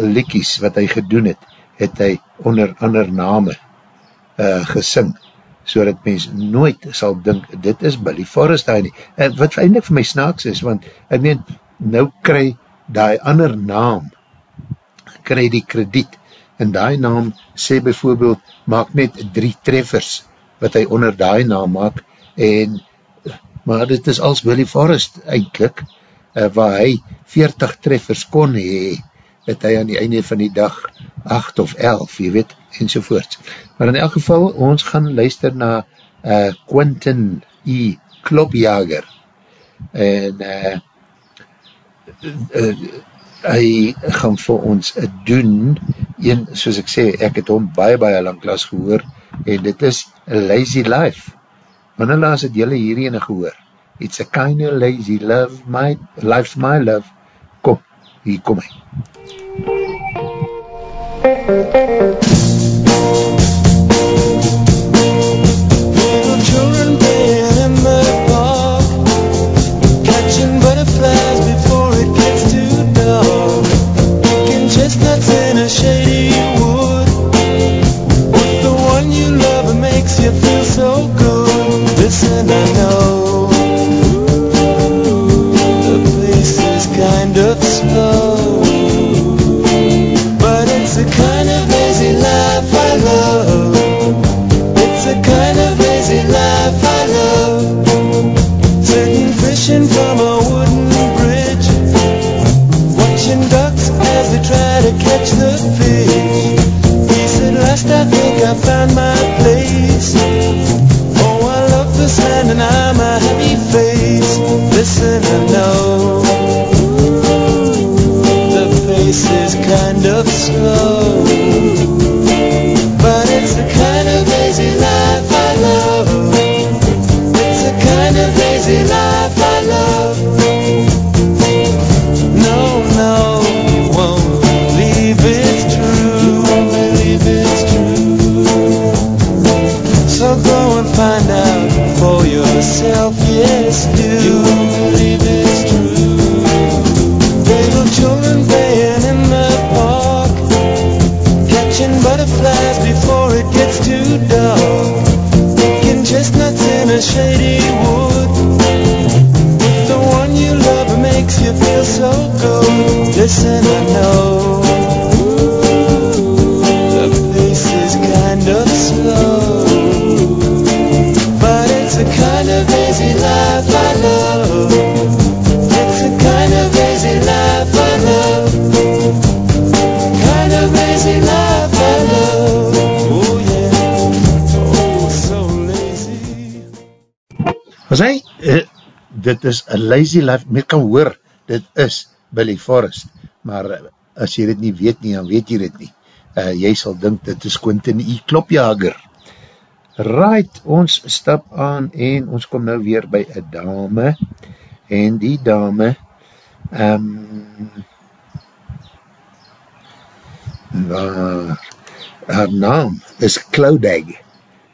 likkies wat hy gedoen het, het hy onder ander name uh, gesing, so dat mens nooit sal dink, dit is Billy Forrest daar nie. En wat eindelijk vir my snaaks is, want ek meen, nou kry die ander naam, kry die krediet, en die naam sê bijvoorbeeld, maak net drie treffers, wat hy onder die naam maak, en, maar dit is als Billy Forrest eindelijk, uh, waar hy 40 treffers kon hee, het hy aan die einde van die dag 8 of 11, jy weet, enzovoort. Maar in elk geval, ons gaan luister na uh, Quentin E. Klopjager, en uh, uh, hy gaan vir ons doen, een, soos ek sê, ek het hom baie, baie lang klas gehoor, en dit is Lazy Life. Wanneer laas het jylle hierheen gehoor? It's a kind of lazy love, my, life's my love. Kom, hier kom hy. Little myself, yes, do. You won't believe it's true. Little children playing in the park, catching butterflies before it gets too dark, picking chestnuts in a shady wood. The one you love makes you feel so good. Listen, I know. As hy, uh, dit is a lazy life, met kan hoor, dit is Billy Forrest, maar uh, as jy dit nie weet nie, dan weet jy dit nie. Uh, jy sal dink, dit is Quentin E. Klopjager. Right, ons stap aan en ons kom nou weer by een dame, en die dame, um, waar, haar naam is Cloudag,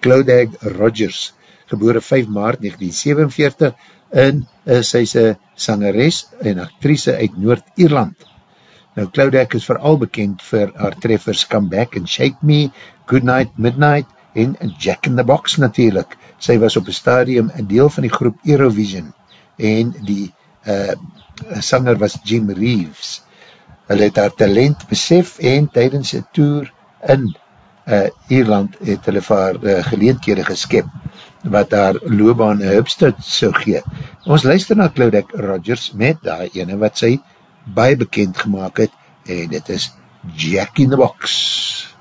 Cloudag Rogers, geboore 5 maart 1947, en is sy sy sangeres en actrice uit Noord-Ierland. Nou, Cloudag is vooral bekend vir haar treffers Come Back and Shake Me, Good Night, Midnight en Jack in the Box natuurlijk. Sy was op een stadium een deel van die groep Eurovision en die uh, sanger was Jim Reeves. Hulle het haar talent besef en tydens die tour in uh, Ierland het hulle vir haar uh, geleentkere geskep wat haar loopbaan een hupstout so gee. Ons luister na Claudek Rogers met die ene wat sy baie bekend gemaakt het en dit is Jack in the Box.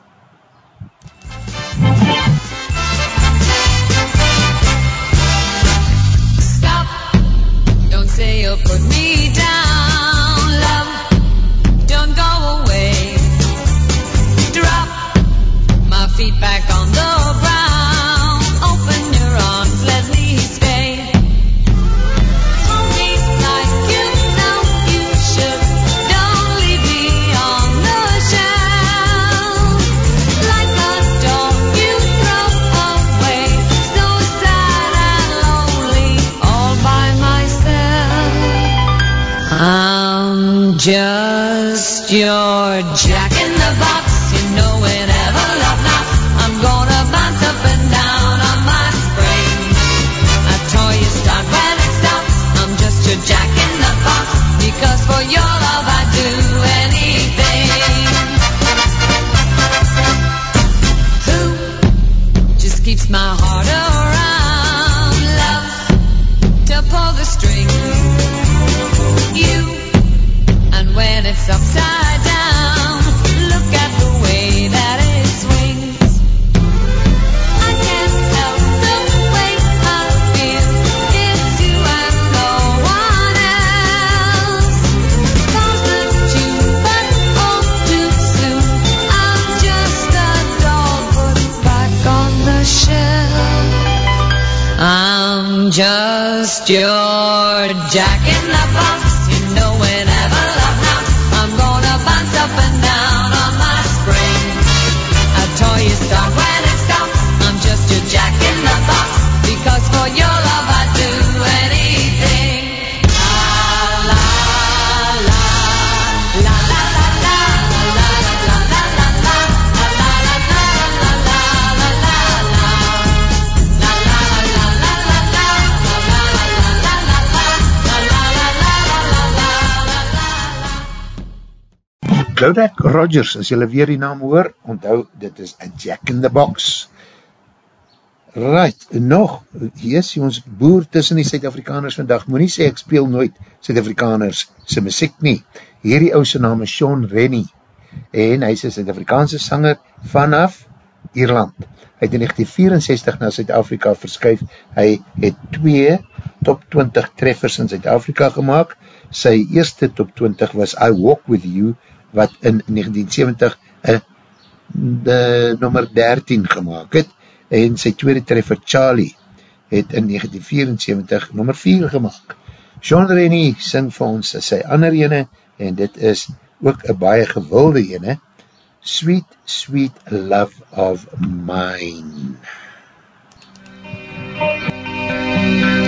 Stop, don't say you'll put me just your was Claudette Rogers, as jylle weer die naam hoor, onthou, dit is a Jack in the Box. Right, nog, hier is ons boer tussen die Suid-Afrikaners vandag, moet nie sê ek speel nooit Suid-Afrikaners sy muziek nie. Hierdie ouse naam is Sean Rennie, en hy is een Suid-Afrikaanse sanger vanaf Ierland. Hy het in 1964 na Suid-Afrika verskuif, hy het twee top 20 treffers in Suid-Afrika gemaakt, sy eerste top 20 was I Walk With You, wat in 1970 uh, de nummer 13 gemaakt het, en sy tweede treffer Charlie het in 1974 nummer 4 gemaakt. Sean Rennie sing vir ons sy ander ene, en dit is ook een baie gewilde ene, Sweet, Sweet Love of Mine. Thank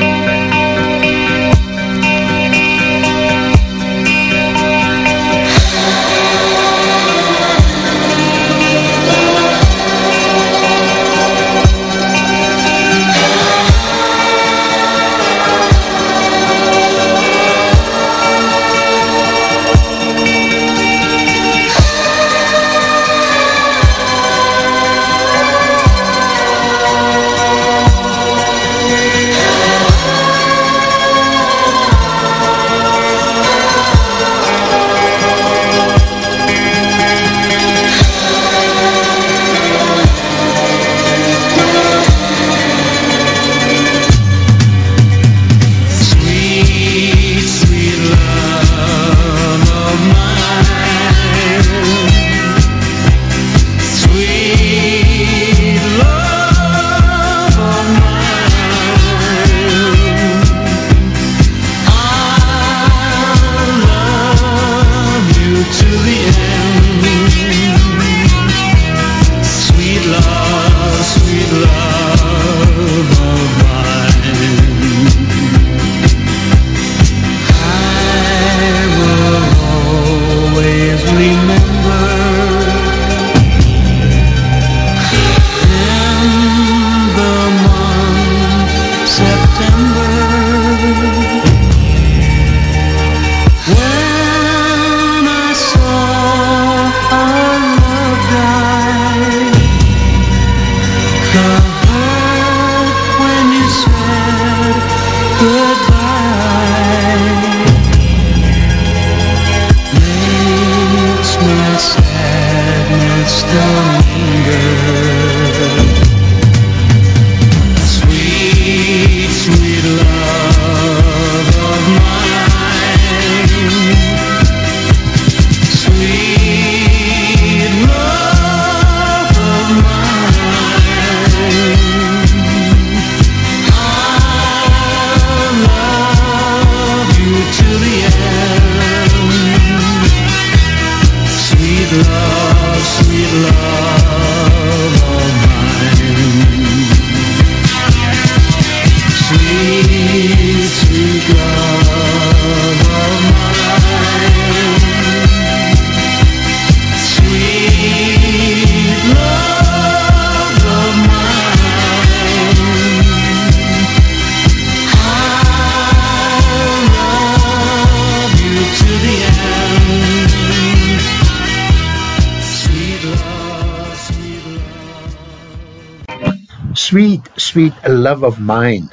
Sweet Love of Mine,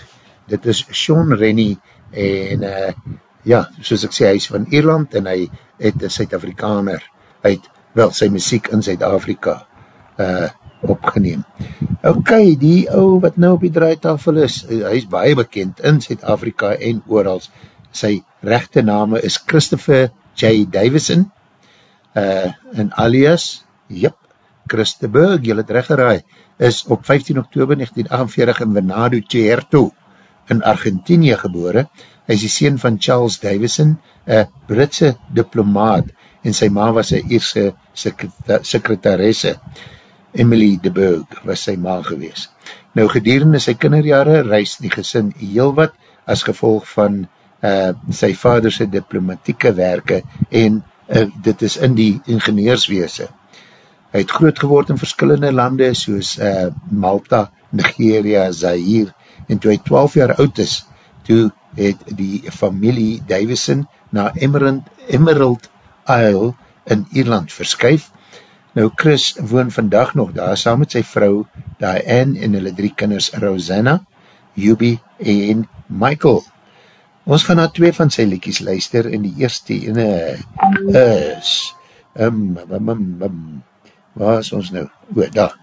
dit is Sean Rennie en uh, ja, soos ek sê, hy is van Ierland en hy het een Suid-Afrikaner uit, wel, sy muziek in Suid-Afrika uh, opgeneem. Ok, die ou wat nou op die draaitafel is, uh, hy is baie bekend in Suid-Afrika en oorals, sy rechte name is Christopher J. Davison uh, en alias, jyp, Christenberg, jy het recht geraai, is op 15 oktober 1948 in Venado Cierto in Argentinië gebore. Hy is die sien van Charles Davison, een Britse diplomaat, en sy ma was een Ierse sekretaresse. Emily de Burg was sy ma gewees. Nou gedurende sy kinderjare reis die gesin heel wat as gevolg van uh, sy vaderse diplomatieke werke en uh, dit is in die ingenieursweese. Hy het groot geword in verskillende lande soos uh, Malta, Nigeria, Zaire en toe hy 12 jaar oud is, toe het die familie Davison na Emerald, Emerald Isle in Ierland verskuif. Nou Chris woon vandag nog daar saam met sy vrou Diane en hulle drie kinders Rosanna, Yubi en Michael. Ons gaan na twee van sy liedjies luister en die eerste ene is um, um, um, um, waar is ons nou? O, daar.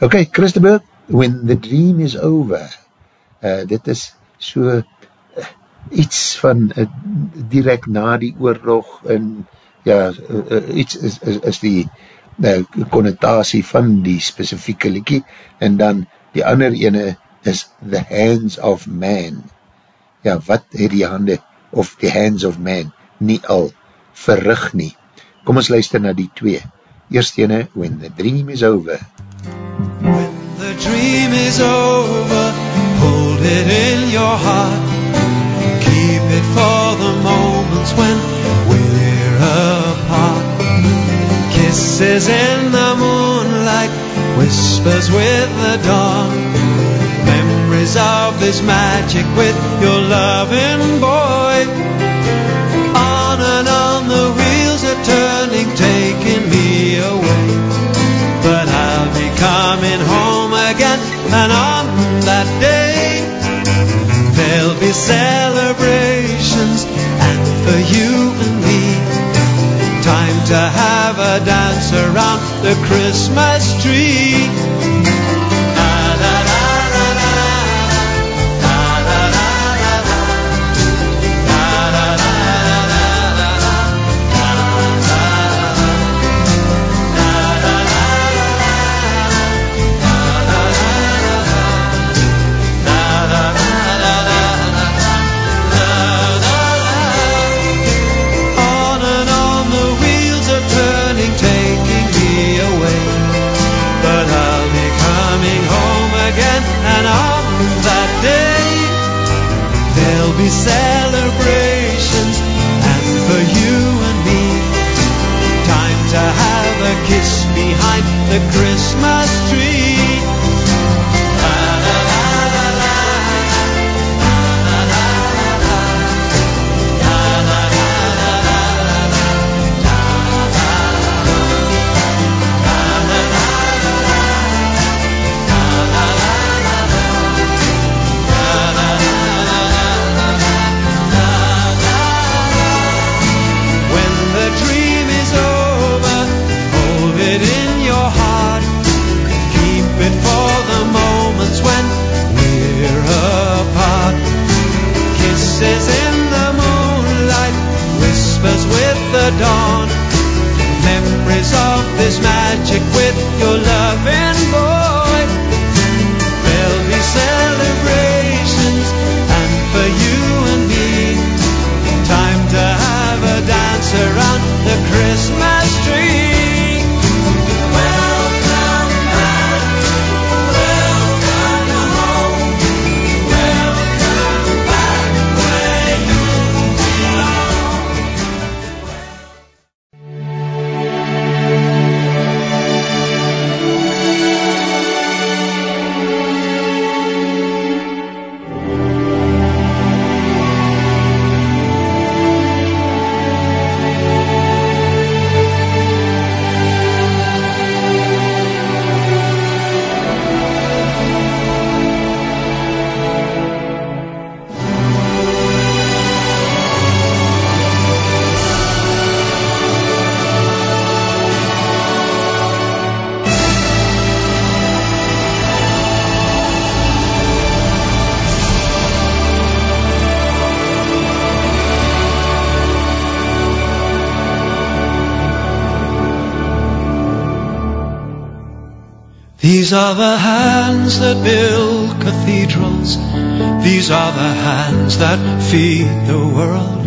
Ok, Christopher, when the dream is over, uh, dit is so uh, iets van uh, direct na die oorlog en ja, uh, uh, iets is, is, is die uh, connotatie van die specifieke liekie en dan die ander ene is the hands of man. Ja, wat het die hande of the hands of man nie al verrig nie. Kom ons luister na die twee. Eerst ene, When the Dream is Over. When the dream is over, hold it in your heart. Keep it for the moments when we're apart. Kisses in the moonlight, whispers with the dawn. Memories of this magic with your loving boy. On and on the wheels coming home again, and on that day, there'll be celebrations, and for you and me, time to have a dance around the Christmas tree. There'll celebrations, and for you and me, time to have a kiss behind the Christmas dawn. Memories of this magic with your loving These are the hands that build cathedrals. These are the hands that feed the world.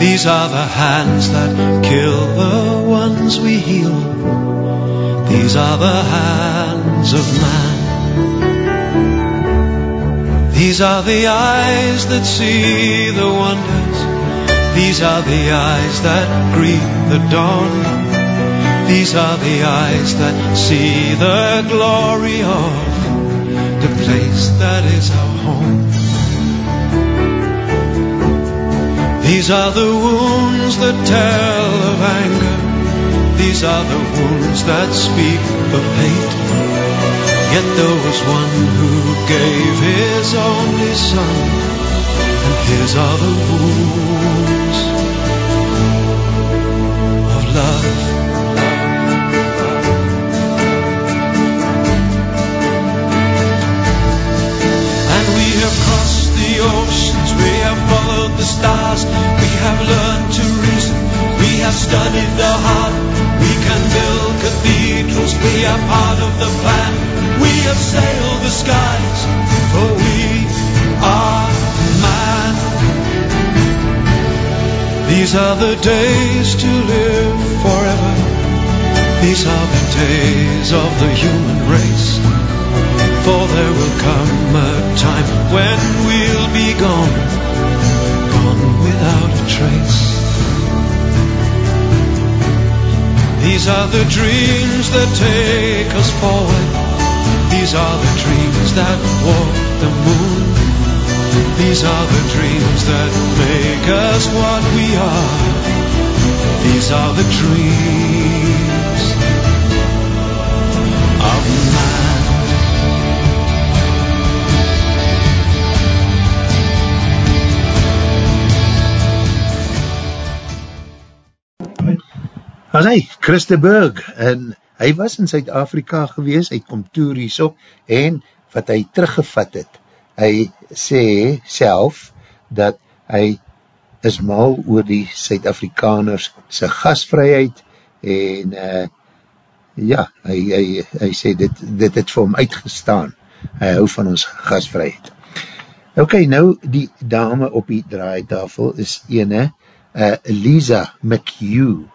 These are the hands that kill the ones we heal. These are the hands of man. These are the eyes that see the wonders. These are the eyes that greet the dawn. These are the eyes that see the glory of the place that is our home. These are the wounds that tell of anger. These are the wounds that speak of hate. Yet there was one who gave his only son, and his are the wounds oceans, we have followed the stars, we have learned to reason, we have studied the heart, we can build cathedrals, we are part of the plan, we have sailed the skies, for we are man. These are the days to live forever, these are the days of the human race. For there will come a time when we'll be gone, gone without a trace. These are the dreams that take us forward. These are the dreams that walk the moon. These are the dreams that make us what we are. These are the dreams As hy, Christe Berg, en hy was in Zuid-Afrika gewees, hy kom toer hierso, en wat hy teruggevat het, hy sê self, dat hy is mal oor die Zuid-Afrikaners sy gasvryheid, en uh, ja, hy, hy, hy sê dit, dit het vir hom uitgestaan, hy hou van ons gasvryheid. Ok, nou die dame op die draaitafel is ene, uh, Lisa McHugh,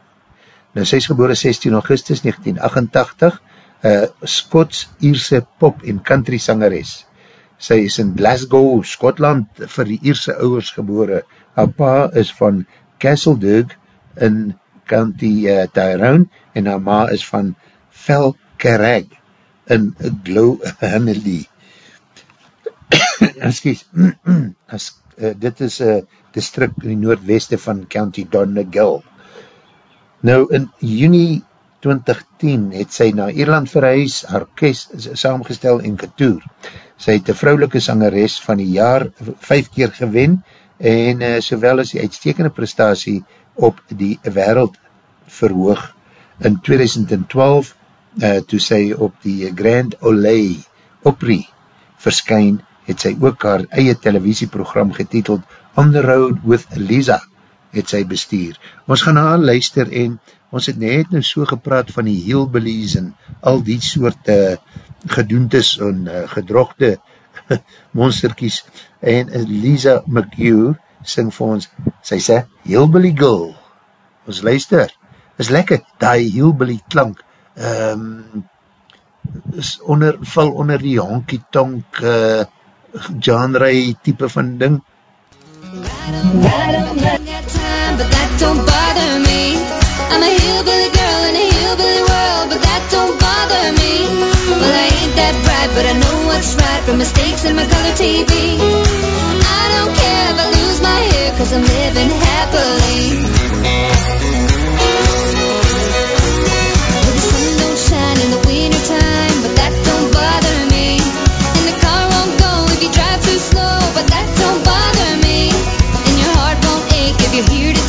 Nou, sy is gebore 16 augustus 1988, uh, Skots-Ierse pop en country sangeres. Sy is in Glasgow, Skotland, vir die Ierse ouwers gebore. Haar pa is van Castledug in County uh, Tyrone en haar ma is van Felkerag in Glow Hanley. *coughs* Excuse, *coughs* as, uh, dit is een uh, district in die noordweste van County Donegal. Nou, in juni 2010 het sy na Ierland verhuis, haar orkest saamgestel en getoer. Sy het die vrouwelike sangeres van die jaar vijf keer gewen en uh, sowel as die uitstekende prestatie op die wereld verhoog. In 2012, uh, toe sy op die Grand Ole Opry verskyn, het sy ook haar eie televisieprogram getiteld On the Road with Lisa het sy bestuur. Ons gaan na luister en ons het net nou so gepraat van die hillbillies en al die soort uh, gedoentes en uh, gedrogte *laughs* monsterkies en Lisa McHugh sing vir ons, sy sê, hillbilly girl. Ons luister, is lekker, die hillbilly klank, um, is onder, val onder die honky-tonk uh, genre type van ding. But that don't bother me. I'm a hillbilly girl in a hillbilly world, but that don't bother me. Well, I ain't that bright, but I know what's right from mistakes in my color TV. I don't care if I lose my hair, cause I'm living happily. if you hear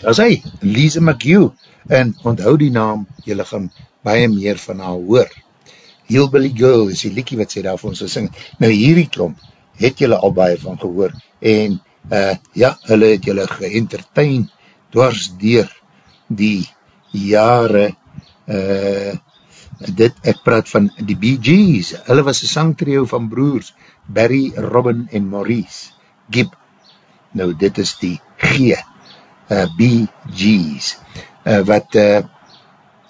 Is hy, Lisa McHugh, en onthou die naam, jylle gaan baie meer van haar hoor. Hillbilly Girl is die liekie wat sy daar vir ons gesing. Nou hierdie klomp, het jylle al baie van gehoor, en uh, ja, hulle het jylle geentertain, dwars dier die jare, uh, dit, ek praat van die Bee Gees, hulle was een sangtrio van broers, Barry, Robin en Maurice Gibb. Nou, dit is die G, uh, Bee Gees, uh, wat uh,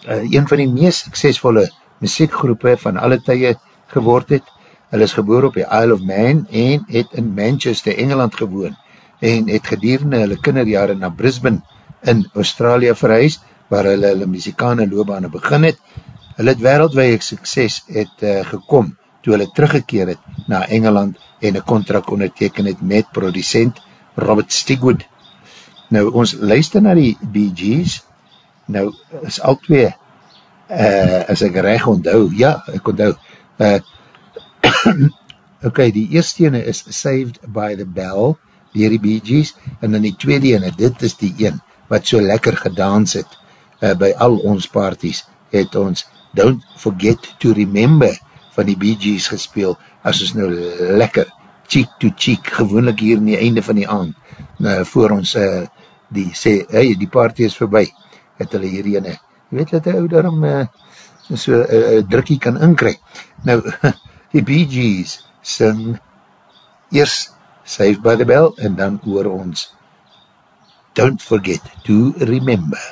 uh, een van die meest suksesvolle muziekgroepen van alle tye geword het. Hulle is geboor op die Isle of Man en het in Manchester, Engeland gewoon en het gedurende hulle kinderjare na Brisbane in Australië verhuis, waar hulle hulle muzikane loopbane begin het. Hulle het wereldwee sukses het uh, gekom toe hulle teruggekeer het na Engeland en een contract onderteken het met producent Robert Stigwood. Nou, ons luister na die Bee Gees, nou is al twee, uh, as ek reg onthou, ja, ek onthou, uh, *clears throat* ok, die eerste ene is Saved by the Bell, dier die Bee Gees, en dan die tweede ene, dit is die een, wat so lekker gedans het, uh, by al ons parties, het ons Don't Forget to Remember van die Bee Gees gespeel, as ons nou lekker, cheek to cheek, gewoonlik hier in die einde van die aand, uh, voor ons uh, die sê, hey, die party is voorbij, het hulle hier ene, jy weet dat die ou daarom uh, so uh, drukkie kan inkry. Nou, *laughs* die Bee Gees sing eers Save by the Bell en dan oor ons Don't Forget to Remember.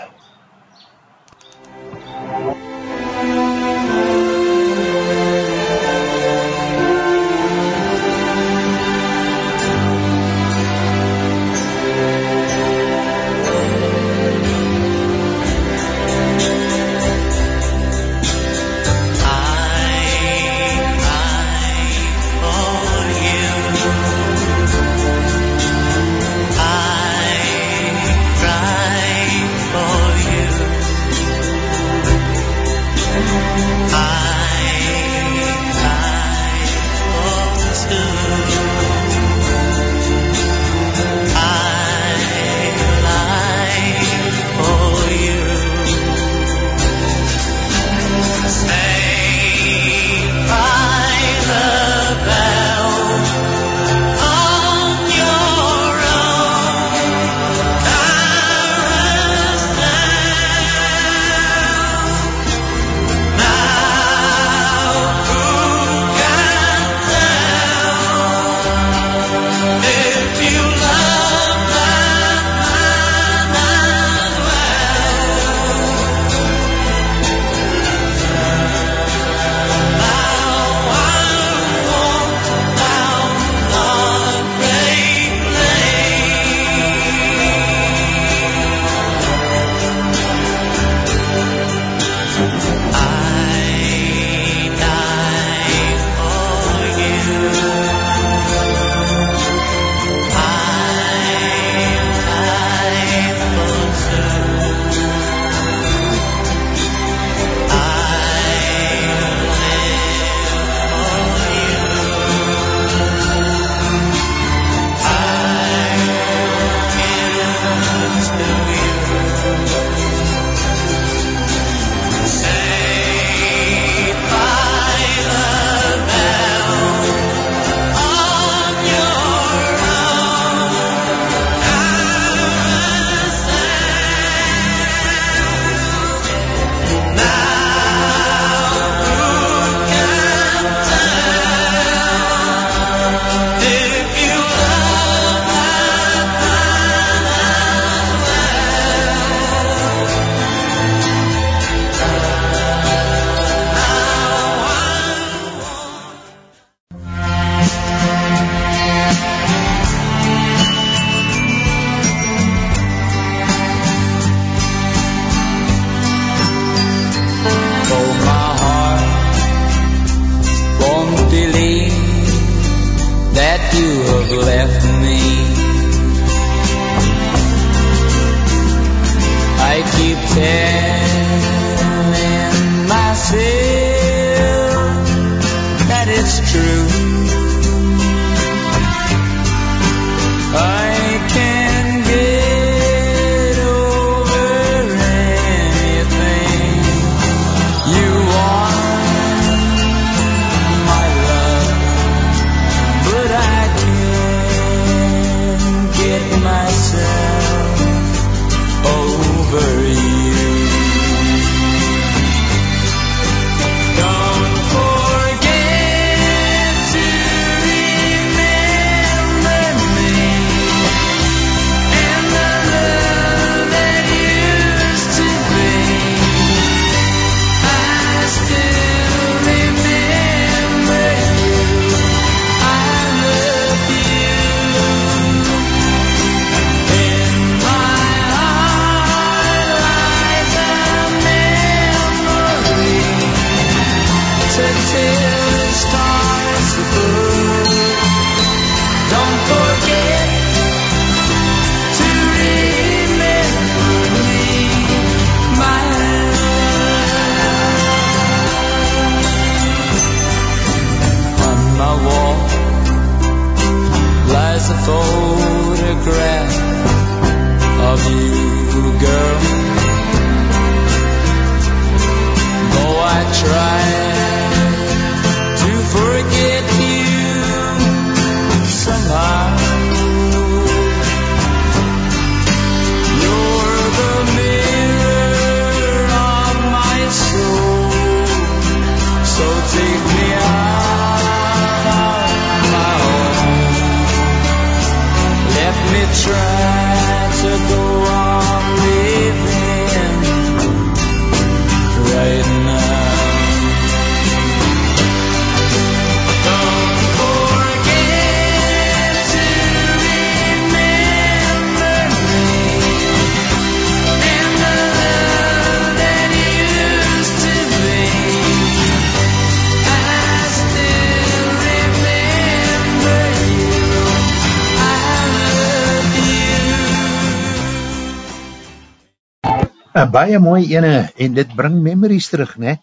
Baie mooi ene, en dit bring memories terug, ne?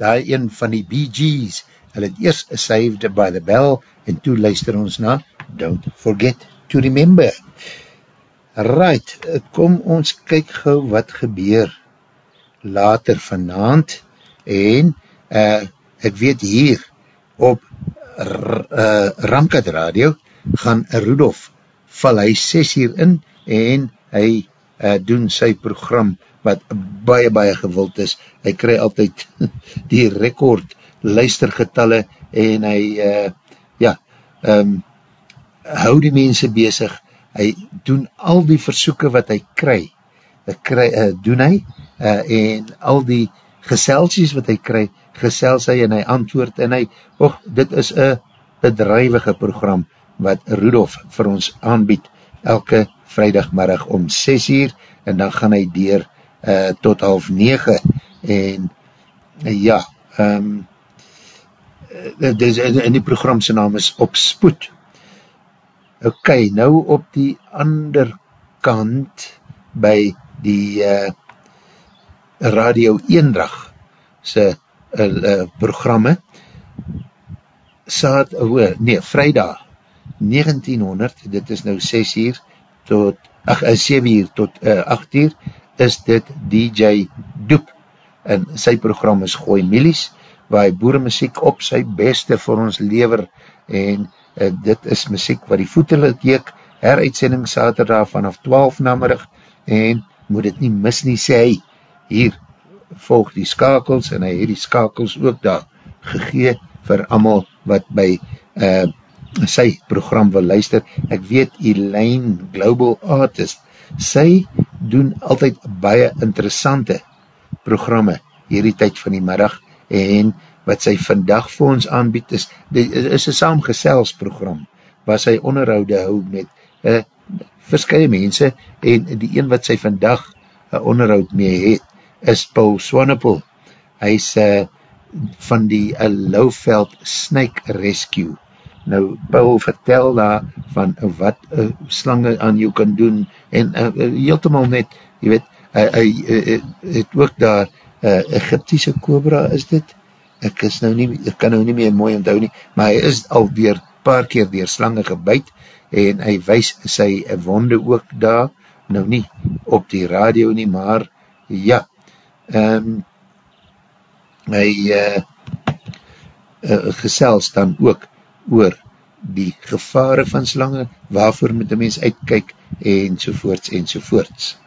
Daar een van die Bee Gees, hulle het eerst Saved by the Bell, en toe luister ons na Don't Forget to Remember. Right, kom ons kyk gauw wat gebeur later vanavond, en uh, ek weet hier op r, uh, Ramkat Radio gaan Rudolf val hy 6 uur in, en hy uh, doen sy program wat baie, baie gewild is. Hy kry altyd *laughs* die rekord luistergetalle en hy, uh, ja, um, hou die mense bezig. Hy doen al die versoeken wat hy kry, kry uh, doen hy, uh, en al die geselsies wat hy kry, gesels hy en hy antwoord en hy, och, dit is een bedrijwige program wat Rudolf vir ons aanbied elke vrijdagmiddag om 6 uur en dan gaan hy dier uh, tot half 9 en uh, ja um, dis, in die programse naam is Op Spoed. Ok, nou op die ander kant by die uh, Radio Eendrag se uh, programme. Saad, oh, nee, vrijdag 1900, dit is nou 6 uur tot, ach, 7 uur tot uh, 8 uur, is dit DJ Doep, en sy program is Gooi Milies, waar hy boeremuziek op sy beste vir ons lever, en uh, dit is muziek wat die voete laat jeek, heruitsending saterdag vanaf 12 namerig, en moet dit nie mis nie, sê hy, hier volg die skakels, en hy het die skakels ook daar gegee, vir amal wat by uh, sy program wil luister. Ek weet Elaine Global Artist, sy doen altyd baie interessante programme hierdie tyd van die middag en wat sy vandag vir ons aanbied is, dit is een saamgeselsprogram waar sy onderhoude hou met uh, verskye mense en die een wat sy vandag een onderhoud mee het, is Paul Swanepoel. Hy is uh, van die uh, Louveld Snake Rescue Nou, Paul vertel daar van wat uh, slange aan jou kan doen en uh, heeltemaal net, jy weet, hy uh, uh, uh, het ook daar uh, Egyptiese cobra is dit, ek is nou nie, ek kan nou nie meer mooi onthou nie, maar hy is al weer paar keer dier slange gebuid en hy wys sy wonde ook daar, nou nie op die radio nie, maar ja, um, hy uh, uh, gesels dan ook oor die gevare van slange, waarvoor moet die mens uitkyk, en sovoorts, en sovoorts.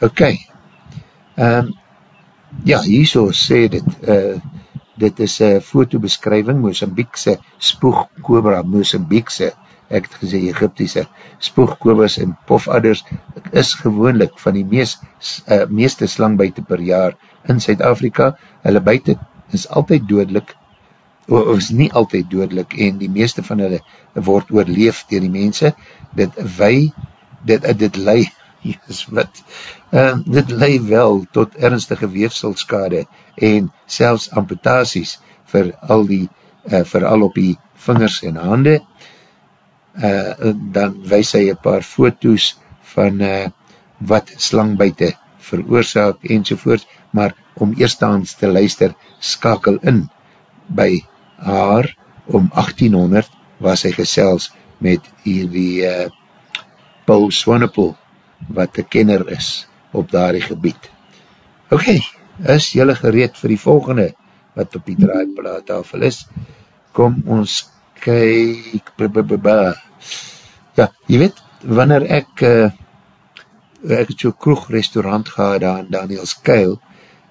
Ok, um, ja, hierso sê dit, uh, dit is een fotobeskrywing, Mozambiekse spoegkobra, Mozambiekse, ek het gesê Egyptiese, spoegkobras en pofadders, is gewoonlik van die mees, uh, meeste slangbuite per jaar in Suid-Afrika, hulle buite is altyd doodlik, is nie altyd doodlik en die meeste van hulle word oorleef dier die mense, dit wei, dit, dit lei, *laughs* yes, wat, uh, dit lei wel tot ernstige weefselskade en selfs amputaties vir al die, uh, vir al op die vingers en hande, uh, dan wees hy een paar foto's van uh, wat slangbuite veroorzaak enzovoort, maar om eerstaans te luister, skakel in by haar om 1800 was hy gesels met hierdie uh, Paul Swanepoel wat een kenner is op daardie gebied. Ok, is jylle gereed vir die volgende wat op die draaiplaattafel is. Kom ons kyk, blablabla. ja, jy weet, wanneer ek, uh, ek het so kroeg restaurant gehad daar in Daniels Keil,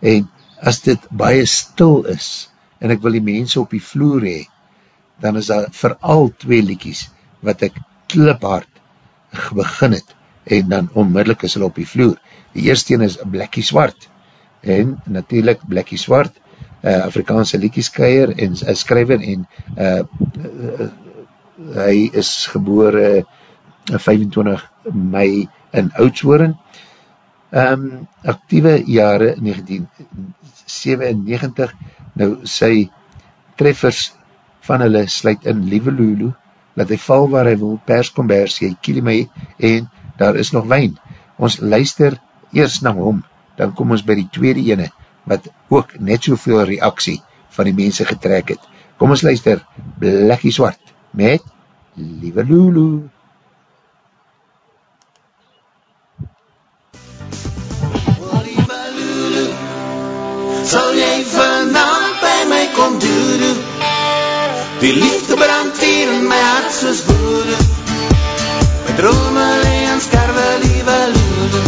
en as dit baie stil is, en ek wil die mense op die vloer hee, dan is daar vooral twee liekies, wat ek kliphard begin het, en dan onmiddellik is hulle op die vloer. Die eerste een is Blackie Swart, en natuurlijk Blackie Swart, uh, Afrikaanse liekieskeier, en uh, skryver, en uh, uh, hy is gebore 25 mei in Oudshoorn, um, actieve jare 1997, nou sy treffers van hulle sluit in Lieve Lulu, dat hy val waar hy wil, perskombers, jy kiel my, en daar is nog wijn. Ons luister eers na hom, dan kom ons by die tweede ene, wat ook net soveel reaksie van die mense getrek het. Kom ons luister, Blackie Zwart, met Lieve Lulu. Sal jy vanavond kom doedoe Die liefde brand hier in my hart soos woede. My drome leen skarwe liewe loede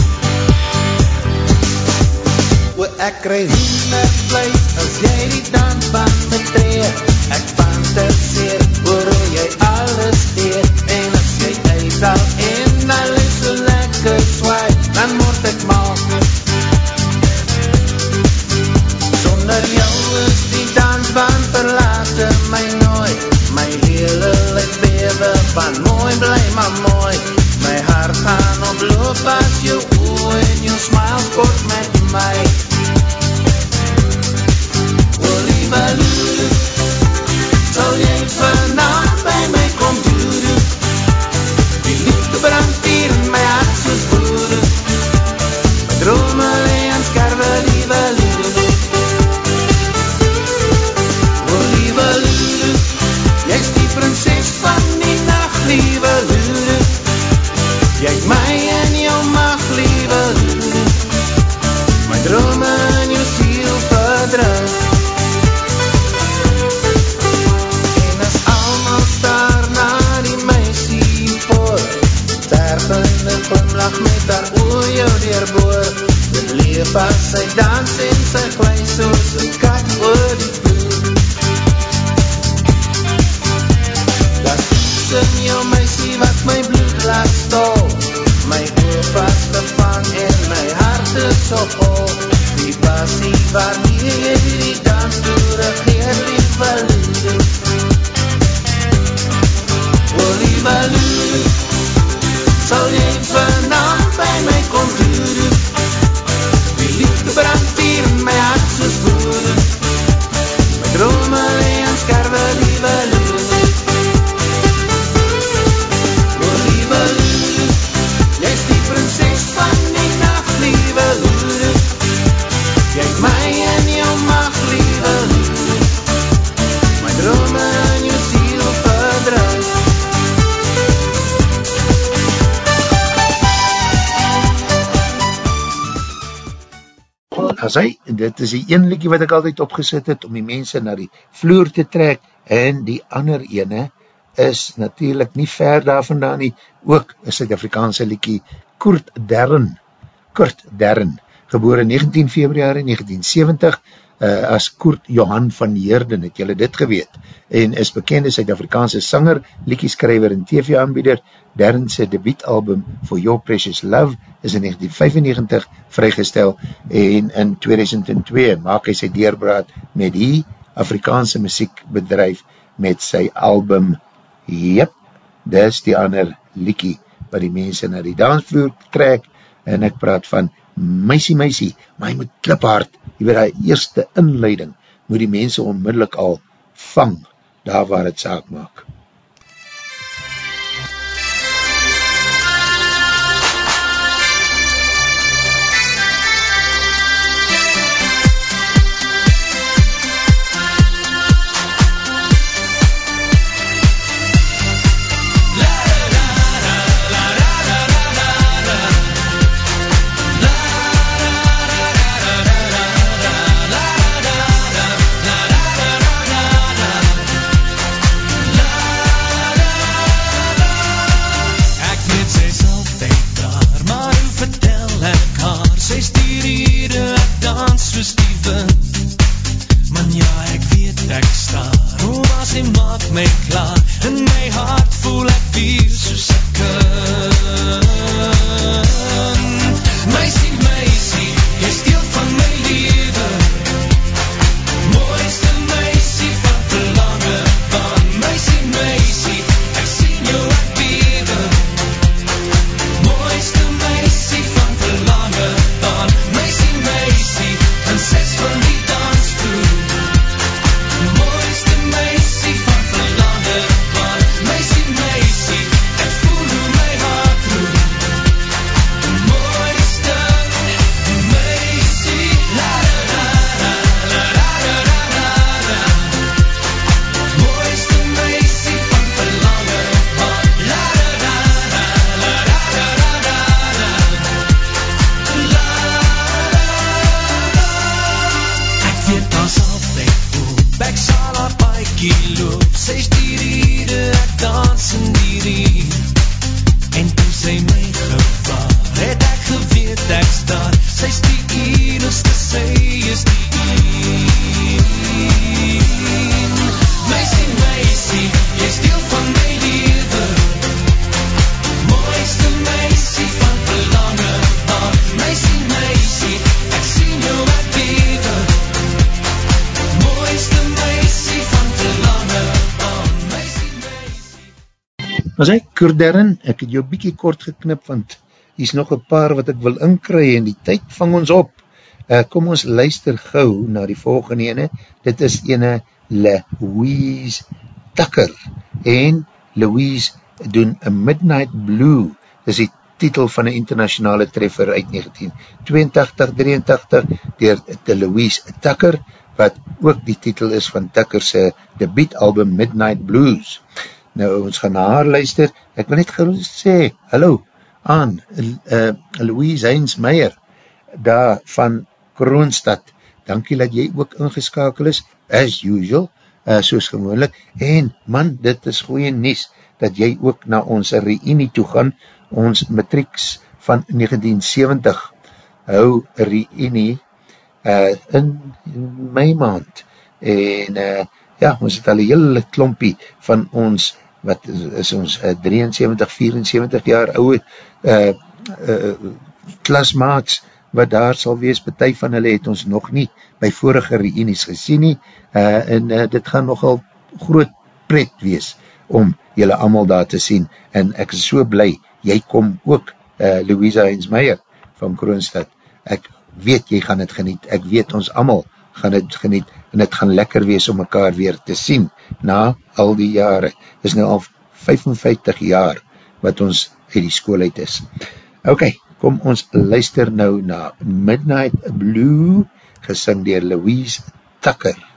O ek kry hinder vlees as jy die dansband betree. Ek fantaseer oor hoe jy alles deed. En as jy uithaal en alles so lekker van mooi bly maar mooi. My hart gaan oploop as jou oor en jou smile kort met my oor jou deurboor Dit leef as sy dans en sy glij soos een kat oor die vloer Dat is in jou meisie wat my bloed laat stol My oor vastgevang en my hart is op hol. Die passie waarmee jy die dans door regeer lieve Lulu dit is die een liekie wat ek altyd opgesit het, om die mense na die vloer te trek, en die ander ene is natuurlijk nie ver daar vandaan nie, ook een Suid-Afrikaanse liekie, Kurt Derren, Kurt Derren, geboren 19 februari 1970, uh, as Kurt Johan van Heerden, het julle dit geweet, en is bekende Suid-Afrikaanse sanger, liekieskrijver en TV-aanbieder, Derrense debietalbum For Your Precious Love is in 1995 vrygestel en in 2002 maak hy sy deurbraad met die Afrikaanse muziekbedrijf met sy album Jep, dis die ander liekie wat die mense na die dansvloer trek en ek praat van meisie meisie, maar hy moet kliphard, jy weet die eerste inleiding moet die mense onmiddellik al vang daar waar het saak maak. make love. Hy Kurderin, ek het jou bykie kort geknip, want hier is nog een paar wat ek wil inkry en die tyd vang ons op. Uh, kom ons luister gauw na die volgende ene. Dit is ene Louise Tucker en Louise doen A Midnight Blue. Dit is die titel van een internationale treffer uit 1982-83 dier de Louise Tucker wat ook die titel is van Tucker's debietalbum Midnight Blues. Nou, ons gaan na haar luister. Ek wil net gerust sê, hallo, aan uh, Louise Heinz Meijer, daar van Kroonstad. Dankie dat jy ook ingeskakel is, as usual, uh, soos gewoonlik. En, man, dit is goeie nies, dat jy ook na ons reunie toe gaan, ons matrieks van 1970, hou reunie uh, in my maand. En, uh, ja, ons het al een hele klompie van ons, wat is, ons uh, 73, 74 jaar ouwe uh, uh, klasmaats, wat daar sal wees, betuig van hulle het ons nog nie by vorige reunies gesien nie, uh, en uh, dit gaan nogal groot pret wees, om julle allemaal daar te sien, en ek is so bly, jy kom ook, uh, Louisa Heinzmeier, van Kroonstad, ek weet jy gaan het geniet, ek weet ons allemaal gaan het geniet, en het gaan lekker wees om mekaar weer te sien, na al die jare, is nou al 55 jaar, wat ons uit die school uit is. Ok, kom ons luister nou na Midnight Blue, gesing dier Louise Tucker. Midnight blue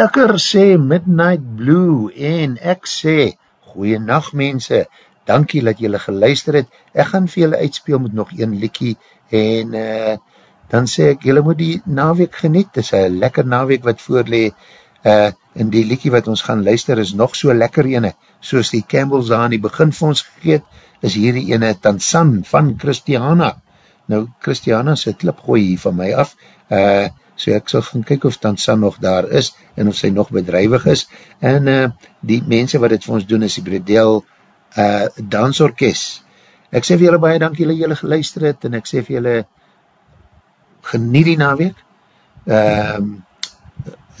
Tucker sê Midnight Blue en ek sê goeie nacht mense, dankie dat julle geluister het, ek gaan vir julle uitspeel met nog een likkie en uh, dan sê ek, julle moet die naweek geniet, dit is een lekker naweek wat voorlee, uh, en die liekie wat ons gaan luister is nog so lekker ene, soos die Campbells aan die begin van ons gegeet, is hierdie ene Tansan van Christiana. Nou, Christiana sy klip gooi hier van my af, uh, so ek sal gaan kyk of Tansan nog daar is, en of sy nog bedrijwig is, en uh, die mense wat het vir ons doen is die Bredel uh, Dansorkest. Ek sê vir julle baie dank julle julle geluister het, en ek sê vir julle geniet die naweek, uh,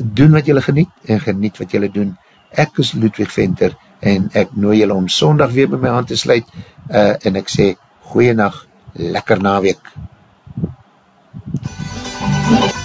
doen wat julle geniet, en geniet wat julle doen. Ek is Ludwig Venter, en ek nooi julle om sondag weer by my hand te sluit, uh, en ek sê, goeie nacht, lekker naweek. Thank you.